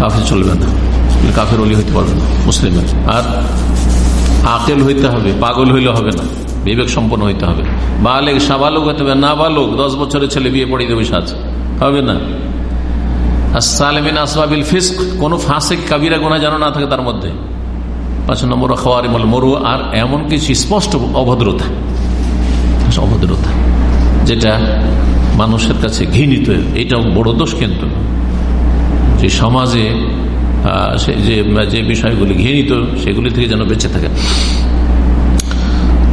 কাফের চলবে না। কাফের অলি হইতে পারবে না, মুসলিমের। আর আকেল হইতে হবে, পাগল হইলে হবে না। বিবেক সম্পন্ন হইতে হবে। বালেক, সাবালক হইতে হবে না বালক দশ বছরের ছেলে বিয়ে পড়িয়ে দেবে সাজ। হবে না। সালেমিন আসবাবিল ফিস্ক, কোন ফাঁসে কাবিরা গোনা যেন না থাকে তার মধ্যে। পাঁচ নম্বর খাওয়ারি মল মরু, আর এমন কিছু স্পষ্ট অভদ্রতা। অভদ্রতা, যেটা মানুষের কাছে ঘৃণিত। এটাও বড় দোষ কিন্তু। যে সমাজে যে বিষয়গুলি ঘৃণিত, সেগুলি থেকে যেন বেঁচে থাকে।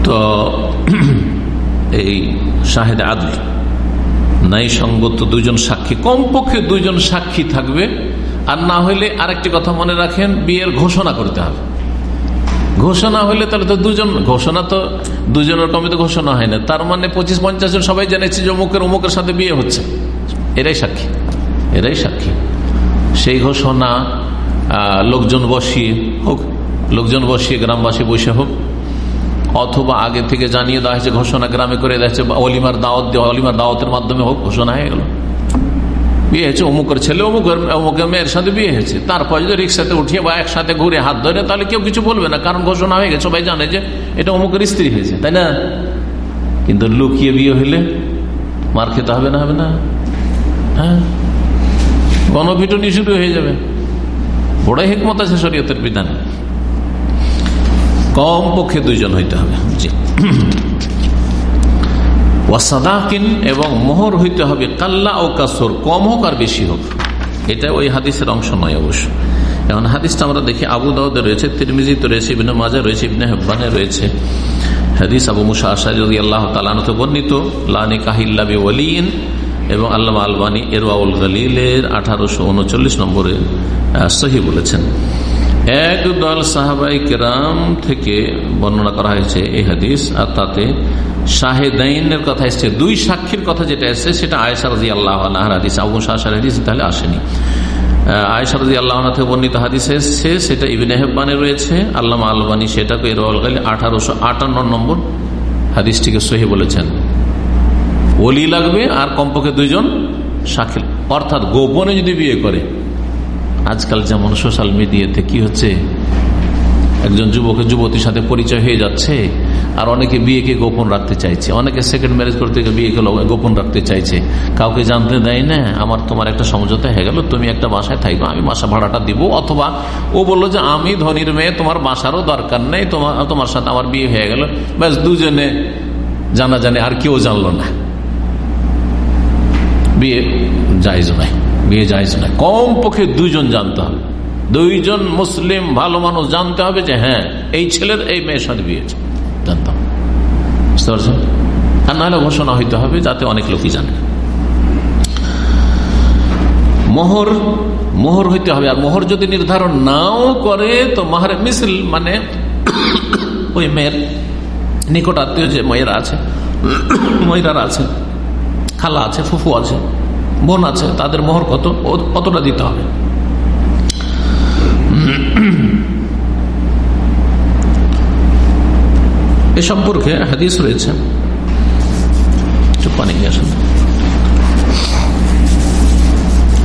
এই শাহেদ আদল নাই সঙ্গত দুজন সাক্ষী, কমপক্ষে দুজন সাক্ষী থাকবে। আর না হইলে আরেকটি কথা মনে রাখেন, বিয়ের ঘোষণা করতে হবে। ঘোষণা হইলে তাহলে তো দুজন, ঘোষণা তো দুজনের কমে তো ঘোষণা হয় না। তার মানে পঁচিশ পঞ্চাশ জন সবাই জেনেছে যে অমুকের অমুকের সাথে বিয়ে হচ্ছে। এরাই সাক্ষী এরাই সাক্ষী। সেই ঘোষণা লোকজন বসিয়ে হোক, লোকজন বসিয়ে গ্রামবাসী বসে হোক অথবা আগে থেকে জানিয়ে দেওয়া হয়েছে, ঘোষণা গ্রামে করে দেওয়া হয়েছে, অলিমার দাওয়াত দেওয়া, অলিমার দাওয়াতের মাধ্যমে হোক, ঘোষণা হয়ে গেল। বিয়ে হয়েছে, অমুকের ছেলে, অমুকের অমুকের মেয়ের সাথে বিয়ে হয়েছে। তারপর যদি রিক্সাতে উঠিয়ে বা একসাথে ঘুরে হাত ধরে, তাহলে কেউ কিছু বলবে না, কারণ ঘোষণা হয়ে গেছে, সবাই জানে যে এটা অমুকের স্ত্রী হয়েছে, তাই না? কিন্তু লুকিয়ে বিয়ে হইলে মার খেতে হবে না হবে না? হ্যাঁ? গণপিটনি শুরু হয়ে যাবে। বড় হেকমত আছে শরীয়তের বিধান। কম পক্ষে দুইজন হইতে হবে। জি। ওয়াসাদাকিন এবং মোহর হইতে হবে কাল্লা ও কাসর, কম হোক আর বেশি হোক। এটা ওই হাদিসের অংশ নয় অবশ্য। এখন হাদিসটা আমরা দেখি, আবু দাউদে রয়েছে, তিরমিজিতে রয়েছে, ইবিন মাজা রয়েছে, ইবিন হেব্বানে রয়েছে। হাদিস আবু মুসা আশারি আল্লাহ তালানতে বর্ণিত লানি কাহিল্লাবি ওয়ালিন এবং আল্লাহ আলবানী এরওয়াউল গলিলের আঠারোশো উনচল্লিশ নম্বরে সহি বলেছেন। এক দল সাহাবাই কেরাম থেকে বর্ণনা করা হয়েছে এই হাদিস, আর তাতে শাহেদাইনের কথা এসছে। দুই সাক্ষীর কথা যেটা এসছে, সেটা আয়সা আল্লাহ হাদিস। আবু শাহার হাদিস তাহলে আসেনি। আয়সা রাজি আল্লাহ থেকে বর্ণিত হাদিস এসছে, সেটা ইবিন হেব্বানে রয়েছে। আল্লাহ আলবানী সেটাকে এরওয়াল গালি আঠারোশো আটান্ন নম্বর হাদিসটিকে সহি বলেছেন। ওলি লাগবে আর কমপক্ষে দুইজন সাক্ষী। অর্থাৎ গোপনে যদি বিয়ে করে আজকাল যেমন সোশ্যাল মিডিয়াতে কি হচ্ছে, একজন যুবকের যুবতীর সাথে পরিচয় হয়ে যাচ্ছে, আর অনেকে বিয়েকে গোপন রাখতে চাইছে, অনেকে সেকেন্ড ম্যারেজ করতে গিয়ে বিয়েকে গোপন রাখতে চাইছে। কাউকে জানতে দেয় না, আমার তোমার একটা সমঝোতা হয়ে গেল, তুমি একটা বাসায় থাকবে আমি বাসা ভাড়াটা দিব। অথবা ও বলল যে, আমি ধনির মেয়ে, তোমার বাসারও দরকার নেই তোমার তোমার সাথে আমার বিয়ে হয়ে গেল। ব্যাস, দুজনে জানা জানে আর কেউ জানলো না। বিয়ে জায়জ নাই বিয়ে জায়জ নাই কমপক্ষে দুইজন জানতে হবে। দুইজন মুসলিম ভালো মানুষ জানতে হবে যে হ্যাঁ এই ছেলের এই মেয়ের সাথে বিয়ে জানতাম আর নাহলে ঘোষণা হইতে হবে যাতে অনেক লোকই জানে। মোহর মোহর হইতে হবে। আর মোহর যদি নির্ধারণ নাও করে, তো মাহারে মিছিল মানে ওই মেয়ের নিকট আত্মীয় যে মেয়েরা আছে মহিলারা আছে, খালা আছে, ফুফু আছে বোন আছে, তাদের মোহর কত? কতটা দিতে হবে? এ সম্পর্কে হাদিস রয়েছে।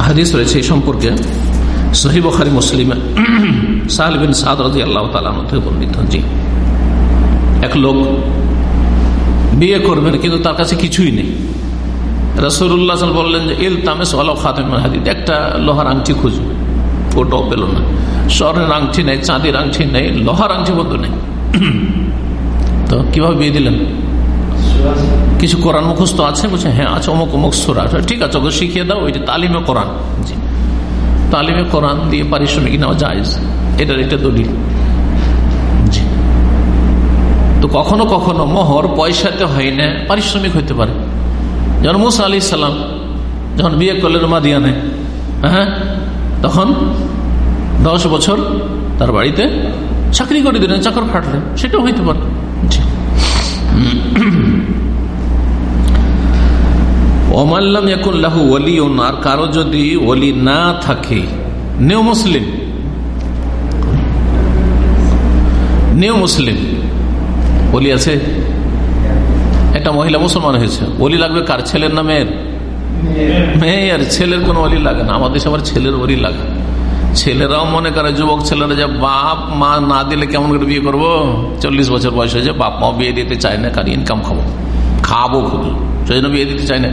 হাদিস রয়েছে এই সম্পর্কে সহি বখারি, মুসলিম সাহবিন সাদ রাজি আল্লাহ তালাম থেকে বর্ণিত। জি। এক লোক বিয়ে করবেন, কিন্তু তার কাছে কিছুই নেই। রসুল্লাহ বললেন যে, ইল তামেস আল্লাহ খাতেম হাদিদ একটা লোহার আংটি খুঁজবে ওটাও পেল না। স্বর্ণের আংটি নেই, চাঁদের আংটি নেই, লোহার আংটি বন্ধু নেই। তো কীভাবে বিয়ে দিলেন? কিছু কোরআন মুখস্থ আছে? বলছে হ্যাঁ আছে, অমুক অমুক সুরা। ঠিক আছে, ওকে শিখিয়ে দাও, ওইটা তালিমে কোরআন। তালিমে কোরআন দিয়ে পারিশ্রমিক নেওয়া যায় এটার এটা দলিল। তো কখনো কখনো মোহর পয়সাতে হয় না, পারিশ্রমিক হইতে পারে। যেমন মুসা আলি ইসাল্লাম যখন বিয়ে করলেন মাদিয়ানে হ্যাঁ তখন দশ বছর তার বাড়িতে চাকরি করে দিলেন, চাকর খাটলেন। সেটাও হইতে পারে ওমাল্লাম ইয়াকুল্লাহু ওলিউন আর কারও যদি ওলি না থাকে নিউ মুসলিম। নিউ মুসলিম। ওলি আছে? একটা মহিলা মুসলমান হয়েছে। ওলি লাগবে কার ছেলের না মেয়ের? মেয়ে আর ছেলের কোন অলি লাগে না। আমাদের সবার ছেলের ওলি লাগে। ছেলেরাও মনে করে, যুবক ছেলেরা যে বাপ, মা না দিলে কেমন করে বিয়ে করব? চল্লিশ বছর বয়স হয়েছে, বাপ মা বিয়ে দিতে চায় না কার ইনকাম খাব। খাব খুব। সেই জন্য বিয়ে দিতে চায় না।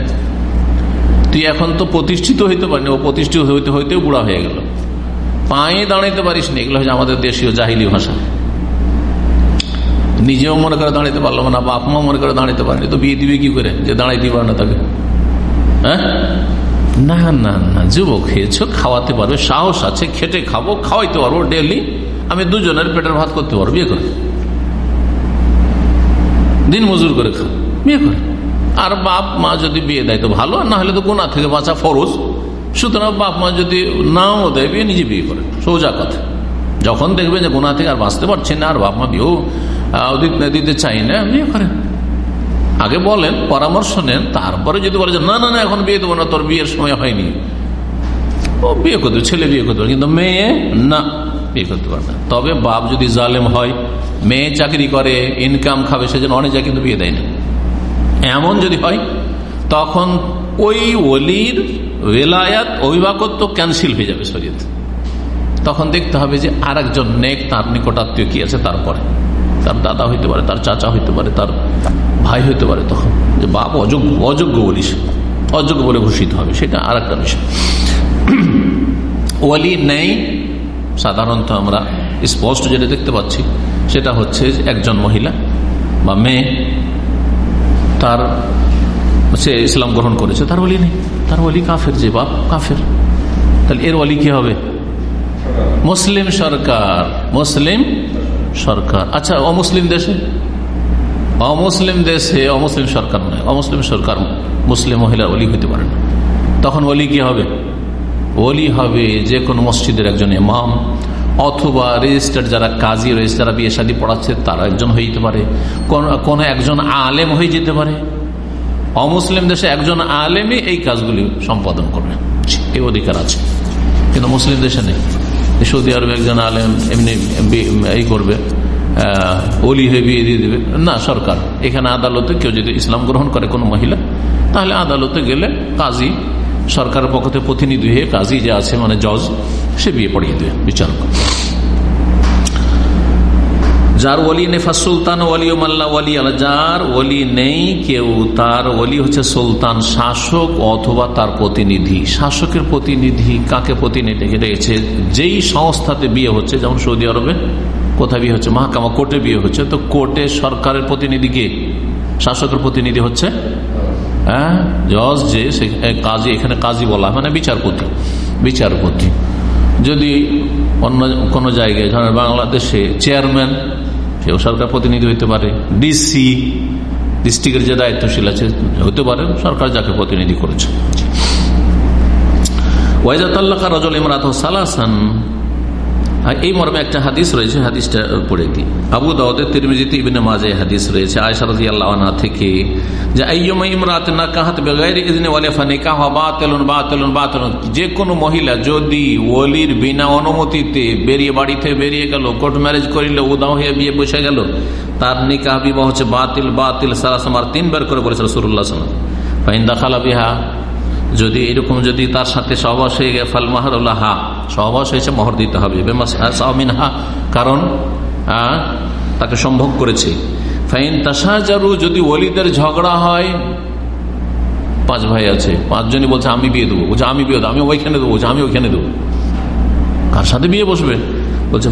তুই এখন তো প্রতিষ্ঠিত হইতে পারিনি। ও প্রতিষ্ঠিত হইতে হইতেও বুড়া হয়ে গেল। পায়ে দাঁড়াইতে পারিস না এগুলো হচ্ছে আমাদের দেশীয় জাহিলি ভাষা। নিজেও মনে করে দাঁড়াইতে পারল না বাপ মা মনে করে দাঁড়াইতে পারেনি। তো বিয়ে দিবে কি করে? যে দাঁড়াইতে পারে না তাকে। হ্যাঁ? না না না, যুবক, খেয়েছ, খাওয়াতে পারবে, সাহস আছে, খেটে খাব, খাওয়াইতে পারব ডেলি আমি দুজনের পেটের ভাত করতে পারব, বিয়ে করে। দিন মজুর করে খাও বিয়ে করে। আর বাপ মা যদি বিয়ে দেয় তো ভালো না হলে তো গোনা থেকে বাঁচা ফরজ। সুতরাং বাপ মা যদি নাও দেয়, বিয়ে নিজে বিয়ে করে। সোজা কথা। যখন দেখবে যে গোনা থেকে আর বাঁচতে পারছে না, আর বাপ মা বিয়েও দিতে চাই না বিয়ে করেন। আগে বলেন, পরামর্শ নেন, তারপরে যদি বলে না না না, এখন বিয়ে দেবো না, তোর বিয়ের সময় হয়নি। ও বিয়ে করতে ছেলে বিয়ে করতে কিন্তু মেয়ে, না, বিয়ে করতে পারে না। তবে বাপ যদি জালেম হয়, মেয়ে চাকরি করে ইনকাম খাবে সেজন্য অনেক জায়গায় কিন্তু বিয়ে দেয় না। এমন যদি হয়, তখন ওই ওলির ওয়েলায়াত, অভিভাবকত্ব ক্যান্সেল হয়ে যাবে শরীর তখন দেখতে হবে যে আর একজন নেক, তার নিকটাত্মীয় কি আছে তারপরে তার দাদা হইতে পারে, তার চাচা হইতে পারে, তার ভাই হইতে পারে তখন। যে বাপ অযোগ্য অযোগ্য বলিস অযোগ্য বলে ঘোষিত হবে, সেটা আর একটা বিষয়। ওয়ালি নেই, সাধারণত আমরা স্পষ্ট যেটা দেখতে পাচ্ছি, সেটা হচ্ছে একজন মহিলা বা মেয়ে, তার সে ইসলাম গ্রহণ করেছে, তার ওলি নেই। তার ওলি কাফের যে বাপ, কাফের। তাহলে এর ওলি কি হবে? মুসলিম সরকার, মুসলিম সরকার। আচ্ছা অমুসলিম দেশে? অমুসলিম দেশে অমুসলিম সরকার নয়। অমুসলিম সরকার মুসলিম মহিলা অলি হইতে পারে না। তখন অলি কি হবে? অলি হবে যে কোনো মসজিদের একজন ইমাম অথবা রেজিস্টার্ড যারা কাজী রয়েছে, যারা বিয়ে শাদী পড়াচ্ছে, তারা একজন যেতে পারে। কোন একজন আলেম হয়ে যেতে পারে। অমুসলিম দেশে একজন আলেমই এই কাজগুলি সম্পাদন করবে। এই অধিকার আছে। কিন্তু মুসলিম দেশে নেই। সৌদি আরবে একজন আলেম এমনি এই করবে অলি হয়ে বিয়ে দিয়ে দেবে। না, সরকার। এখানে আদালতে কেউ যদি ইসলাম গ্রহণ করে কোনো মহিলা, তাহলে আদালতে গেলে কাজী, সরকারের পক্ষ থেকে প্রতিনিধি হয়ে কাজী যে আছে মানে জজ, সে বিয়ে পড়িয়ে দেবে বিচার যার ওলি নেফা সুলতান ওলি মাল্লা ওলি আল যার ওলি নেই কেউ তার ওলি হচ্ছে সুলতান শাসক অথবা তার প্রতিনিধি শাসকের প্রতিনিধি কাকে প্রতিনিধি রেখেছে যেই সংস্থাতে বিয়ে হচ্ছে যেমন সৌদি আরবে কোথায় বিয়ে হচ্ছে মাহকামা কোর্টে বিয়ে হচ্ছে তো কোর্টে সরকারের প্রতিনিধি কে শাসকের প্রতিনিধি হচ্ছে হ্যাঁ জজ যে কাজী এখানে কাজী বলা মানে বিচারপতি বিচারপতি। যদি অন্য কোনো জায়গায়, ধরেন বাংলাদেশে চেয়ারম্যান সেও সরকার প্রতিনিধি হইতে পারে। ডিসি ডিস্ট্রিক্টের যে দায়িত্বশীল আছে, হইতে পারে, সরকার যাকে প্রতিনিধি করেছে। ওয়াইজাত আল্লাহ রাজল ইমরাত সালাসান এই মর্মে একটা হাদিস রয়েছে, হাদিসটা পড়ে দিই। আবু দাউদের তিরমিজিতে ইবিনে মাঝে হাদিস রয়েছে আয়সা রাজি আল্লাহ থেকে যে ইমরাত না কাহাত বেগাইর ইজনে ওয়ালে ফানিকা হওয়া তেলুন বা তেলুন বা তেলুন যে কোনো মহিলা যদি ওলির বিনা অনুমতিতে বেরিয়ে বাড়িতে বেরিয়ে গেল, কোর্ট ম্যারেজ করিলে, উদাও হয়ে বিয়ে বসে গেল, তার নিকাহ বিবাহ হচ্ছে বাতিল বাতিল সারাসমার তিনবার করে বলেছিল সুরুল্লাহ সালাম ফাইন্দা খালা বিহা, যদি এরকম যদি তার সাথে সহবাস হয়ে গেছে ফাল মাহরুল্লাহ সহবাস হয়েছে, মহর দিতে হবে। কারণ তাকে সম্ভব করেছে। ফাইন যদি ওলিদের ঝগড়া হয়, পাঁচ ভাই আছে। পাঁচজনই বলছে, আমি বিয়ে দেবো। বলছে, আমি বিয়ে দেবো, আমি ওইখানে দেবো। আমি ওইখানে দেবো। কার সাথে বিয়ে বসবে? বলছে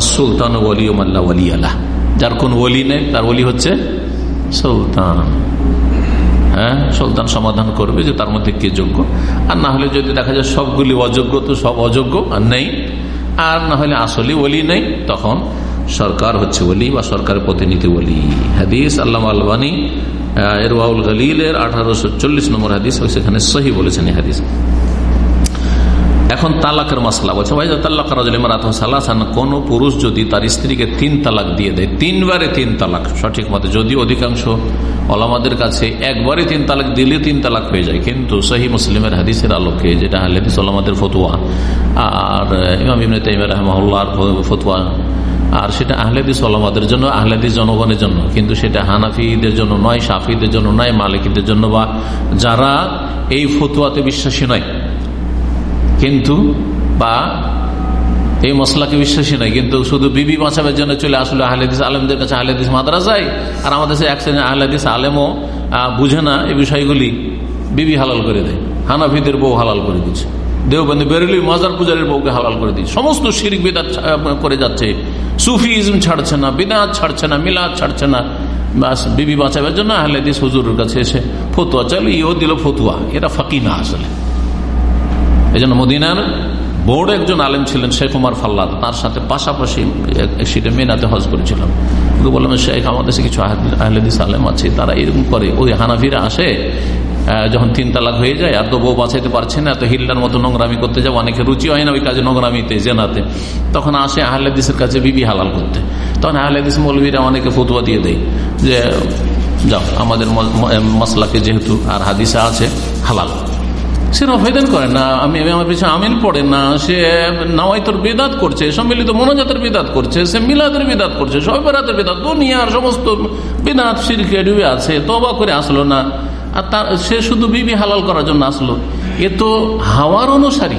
সুলতান ওলি ও মাল্লা ওলি আল্লাহ যার কোন ওলি নেই, তার ওলি হচ্ছে সুলতান। হ্যাঁ সুলতান সমাধান করবে যে তার মধ্যে কে যোগ্য? আর না হলে যদি দেখা যায় সবগুলি অযোগ্য তো সব অযোগ্য, আর নেই। আর না হলে আসলে ওলি নেই, তখন সরকার হচ্ছে ওলি বা সরকারের প্রতিনিধি ওলি। হাদিস আল্লাহ আলবানী এরওয়াউল গলিলের আঠারোশো চল্লিশ নম্বর হাদিস, সেখানে সহি বলেছেন হাদিস। এখন তালাকের মশলা। বলছে, ভাই তাল্লাক সালাসান, কোন পুরুষ যদি তার স্ত্রীকে তিন তালাক দিয়ে দেয়, তিনবারে তিন তালাক, সঠিক মতে যদি অধিকাংশ ওলামাদের কাছে একবারে তিন তালাক দিলে তিন তালাক হয়ে যায়, কিন্তু সহি মুসলিমের হাদিসের আলোকে যেটা হাদিস ওলামাদের ফতুয়া, আর ইমাম ইমনে তাইমের রহমার ফতুয়া, আর সেটা আহলেদিস ওলামাদের জন্য আহলেদিস জনগণের জন্য, কিন্তু সেটা হানাফিদের জন্য নয়, সাফিদের জন্য নয়, মালিকীদের জন্য বা যারা এই ফতুয়াতে বিশ্বাসী নয়। কিন্তু, বা, এই মশলাকে বিশ্বাসী নয়, কিন্তু শুধু বিবি বাঁচাবের জন্য চলে আসলে আহলেদিস, আলমদের কাছে আহলেদিস মাদ্রাসায়, আর আমাদের এক শ্রেণি আহলেদিস আলেমও বুঝে না এই বিষয়গুলি। বিবি হালাল করে দেয়, হানাফিদের বউ হালাল করে দিচ্ছে। দেওবন্দি বেরেলি মাজার পূজারের বউকে হালাল করে দিচ্ছে। সমস্ত শিরিক বিদাত করে যাচ্ছে। সুফিজম ছাড়ছে না বিদাত ছাড়ছে না মিলাদ ছাড়ছে না। বাস, বিবি বাঁচাবের জন্য আহলেদিস হুজুরের কাছে এসে ফতুয়া চাইলে ইও দিল ফতুয়া। এটা ফাঁকি না আসলে। এই জন্য মদিনার বোর্ড একজন আলেম ছিলেন শেখ উমার ফাল্লাদ। তার সাথে পাশাপাশি সেটা মেনাতে হজ করেছিলাম। কিন্তু বললাম, শেখ আমাদের দেশে কিছু আহলেদিস আলেম আছে, তারা এরকম করে। ওই হানাফিরা আসে যখন তিন তালাক হয়ে যায় আর তো বউ বাঁচাইতে পারছে না, এত হিল্লার মতো নোংরামি করতে যাব, অনেকে রুচি হয় না ওই কাজে নোংরামিতে, জেনাতে। তখন আসে আহলেদিসের কাছে বিবি হালাল করতে। তখন আহলেদিস মৌলবীরা অনেকে ফতুয়া দিয়ে দেয় যে, যাও, আমাদের মশলাকে যেহেতু আর হাদিসা আছে, হালাল। সে রফেদান করে না, আমি আমার পিছনে আমিন পড়ে না, সে নাওয়াইতর বেদাত করছে, সম্মিলিত মনোজাতের বেদাত করছে, সে মিলাদের বেদাত করছে, সব বেড়াতের বেদাত, দুনিয়ার সমস্ত বেদাত সিরকে ডুবে আছে তবা করে আসলো না। আর তার সে শুধু বিবি হালাল করার জন্য আসলো। এ তো হাওয়ার অনুসারী,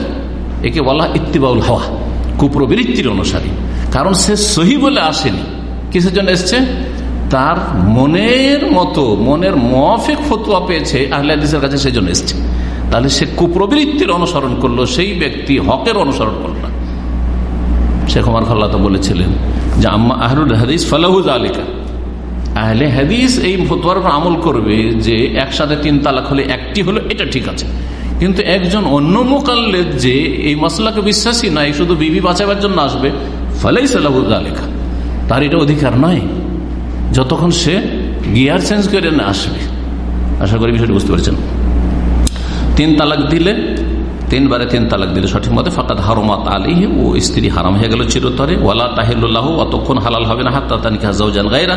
একে বলা ইত্তিবাউল হাওয়া কুপ্রবৃত্তির অনুসারী। কারণ সে সহি বলে আসেনি। কিসের জন্য এসছে? তার মনের মতো, মনের মফেক ফতুয়া পেয়েছে আহলাদিসের কাছে সেই জন্য এসছে। তাহলে সে কুপ্রবৃত্তির অনুসরণ করল, সেই ব্যক্তি হকের অনুসরণ করল। না শেখ কুমার খাল্লা তো বলেছিলেন যে, আম্মা আহরুল হাদিস ফালাহুজ আলিকা আহলে হাদিস এই ফতোয়ার উপর আমল করবে যে, একসাথে তিন তালাক হলে একটি হলো, এটা ঠিক আছে। কিন্তু একজন অন্য মোকাল্লেদ যে, এই মশলাকে বিশ্বাসী নাই, শুধু বিবি বাঁচাবার জন্য আসবে ফলেই সালাহুল্লাহ লেখা তার এটা অধিকার নয়। যতক্ষণ সে গিয়ার চেঞ্জ করে না আসবে। আশা করি বিষয়টি বুঝতে পারছেন। তিন তালাক দিলে তিনবারে তিন তালাক দিলে সঠিক মতে ফাঁকাত হারমাত আলী ও স্ত্রী হারাম হয়ে গেল চিরতরে। ওয়ালা তাহিল্লাহ অতক্ষণ হালাল হবে না, হাত্তা তানিকা জাউজান গাইরা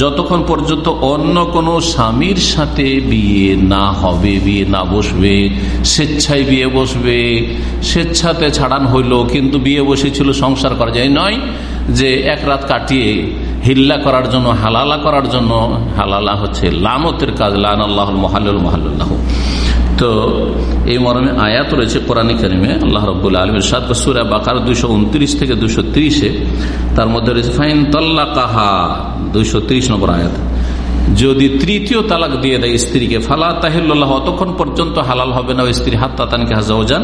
যতক্ষণ পর্যন্ত অন্য কোনো স্বামীর সাথে বিয়ে না হবে, বিয়ে না বসবে, স্বেচ্ছায় বিয়ে বসবে, স্বেচ্ছাতে ছাড়ান হইল, কিন্তু বিয়ে বসেছিল, সংসার করা যায় নয় যে এক রাত কাটিয়ে হিল্লা করার জন্য, হালালা করার জন্য, হালালা হচ্ছে লামতের কাজ লান আল্লাহ মহাল্লুল মহাল্লাহ তো এই মরমে আয়াত রয়েছে কোরআন কারিমে, আল্লাহ রব্বুল আলমের সাত সুরা বাকার দুইশো উনত্রিশ থেকে দুশো ত্রিশে। তার মধ্যে রয়েছে, ফাইন তল্লা কাহা দুইশ ত্রিশ নম্বর আয়াত। যদি তৃতীয় তালাক দিয়ে দেয় স্ত্রীকে, ফালা তাহিল্লাহ অতক্ষণ পর্যন্ত হালাল হবে না, ওই স্ত্রী তাতানকে তানকে হাজাওজান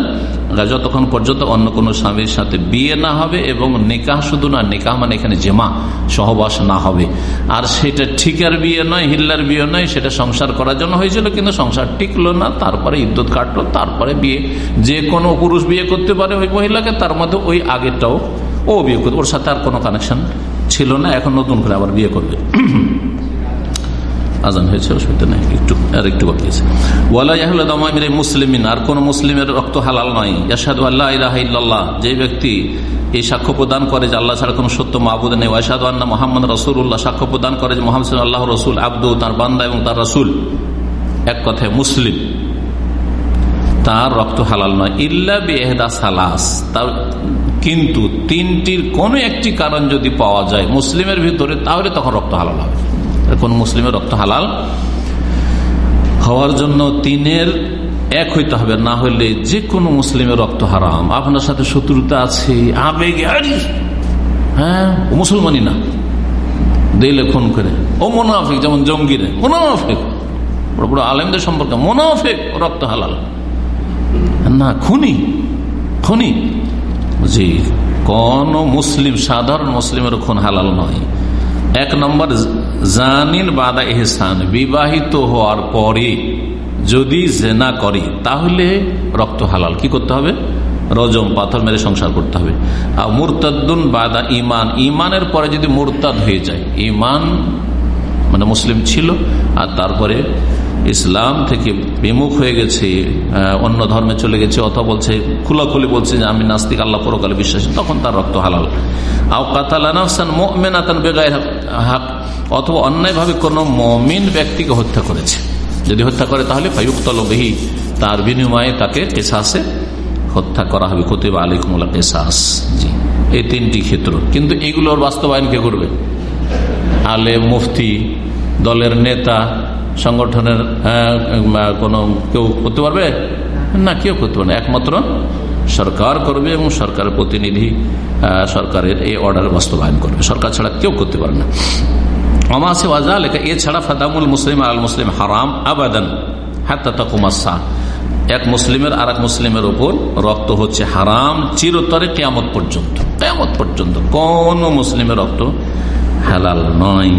যতক্ষণ পর্যন্ত অন্য কোনো স্বামীর সাথে বিয়ে না হবে এবং নিকাহ শুধু না, নিকাহ মানে এখানে জেমা, সহবাস না হবে। আর সেটা ঠিকার বিয়ে নয়, হিল্লার বিয়ে নয়, সেটা সংসার করার জন্য হয়েছিল, কিন্তু সংসার টিকলো না, তারপরে ইদ্যুৎ কাটলো, তারপরে বিয়ে। যে কোনো পুরুষ বিয়ে করতে পারে ওই মহিলাকে, তার মধ্যে ওই আগেরটাও ও বিয়ে করবে ওর সাথে আর কোনো কানেকশন ছিল না, এখন নতুন করে আবার বিয়ে করবে। আজান হয়েছে, অসুবিধা নেই। একটু, আর একটু বাকি আছে। ওয়ালাইমির মুসলিমিন, আর কোন মুসলিমের রক্ত হালাল নয়। ইয়াসাদ আল্লাহ ইলাহ যে ব্যক্তি এই সাক্ষ্য প্রদান করে যে আল্লাহ ছাড়া কোন সত্য মাহবুদ নেই ওয়াসাদ আল্লাহ মোহাম্মদ রসুল্লাহ সাক্ষ্য প্রদান করে যে মোহাম্মদ আল্লাহ রসুল আব্দু, তার বান্দা এবং তার রসুল। এক কথায় মুসলিম। তার রক্ত হালাল নয়। ইল্লা বেহদা সালাস। তার, কিন্তু তিনটির কোন একটি কারণ যদি পাওয়া যায় মুসলিমের ভিতরে, তাহলে তখন রক্ত হালাল হবে। কোন মুসলিমের রক্ত হালাল হওয়ার জন্য তিনের এক হইতে হবে, না হইলে যে কোনো মুসলিমের রক্ত হারাম। আপনার সাথে শত্রুতা আছে, আবেগে হ্যাঁ মুসলমানই না। দিলে খুন করে। ও মোনাফেক, যেমন জঙ্গিরে। মোনাফেক। বড় বড় আলেমদের সম্পর্কে মোনাফেক রক্ত হালাল। না, খুনি। খুনি। জি, কোন মুসলিম, সাধারণ মুসলিমের খুন হালাল নয়। এক নম্বর, জানিন বাদা এহসান বিবাহিত হওয়ার পরে যদি জেনা করে, তাহলে রক্ত হালাল। কি করতে হবে? রজম, পাথর মেরে সংসার করতে হবে। আর মুরতাদ্দুন বাদা ইমান ইমানের পরে যদি মুরতাদ হয়ে যায় ইমান মানে মুসলিম ছিল, আর তারপরে ইসলাম থেকে বিমুখ হয়ে গেছে অন্য ধর্মে চলে গেছে, অথবা বলছে, খুলাখুলি বলছে যে আমি নাস্তিক, আল্লাহ পরকালে বিশ্বাসী, তখন তার রক্ত হালাল। আও কাতালানাফসান মেনাতান বেগায় হাক অথবা অন্যায়ভাবে কোনো মমিন ব্যক্তিকে হত্যা করেছে। যদি হত্যা করে তাহলে ফাইউক্তলবেহি তার বিনিময়ে তাকে কেসাসে হত্যা করা হবে। কতিবা আলিকুমুল্লাহ কেসাস। জি, এই তিনটি ক্ষেত্র। কিন্তু এগুলোর বাস্তবায়ন কে করবে? আলে মুফতি, দলের নেতা সংগঠনের কোন কেউ করতে পারবে? না, কেউ করতে পারবে একমাত্র সরকার করবে এবং সরকারের প্রতিনিধি সরকারের এই অর্ডার বাস্তবায়ন করবে। সরকার ছাড়া কেউ করতে পারে না। অমাসে ওয়াজা লেখা এছাড়া ফাদামুল মুসলিম আল মুসলিম হারাম আবাদান, হাত্তা তকুমাসা এক মুসলিমের আর এক মুসলিমের ওপর রক্ত হচ্ছে হারাম চিরতরে কেয়ামত পর্যন্ত। কেয়ামত পর্যন্ত কোন মুসলিমের রক্ত হালাল নয়।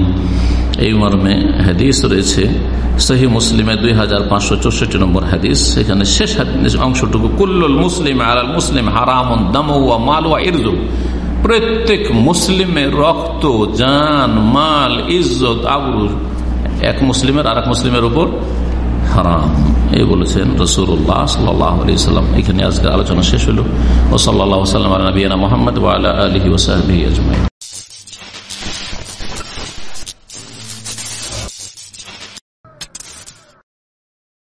এই মর্মে হাদিস রয়েছে, সহি মুসলিমে দুই হাজার পাঁচশো চৌষট্টি নম্বর হাদিস। সেখানে শেষ অংশটুকু, কুল্লুল মুসলিম আলাল মুসলিম হারামন দামুয়া মালুয়া ইরজু প্রত্যেক মুসলিমের রক্ত, জান, মাল, ইজ্জত আবরু এক মুসলিমের আর এক মুসলিমের উপর হারাম। এই বলেছেন রসুল্লাহ সাল্লাম এখানে আজকে আলোচনা শেষ হলো। ও সাল্লাহ সাল্লাম নবীনা মোহাম্মদ আলহি ওসাহি আজমাই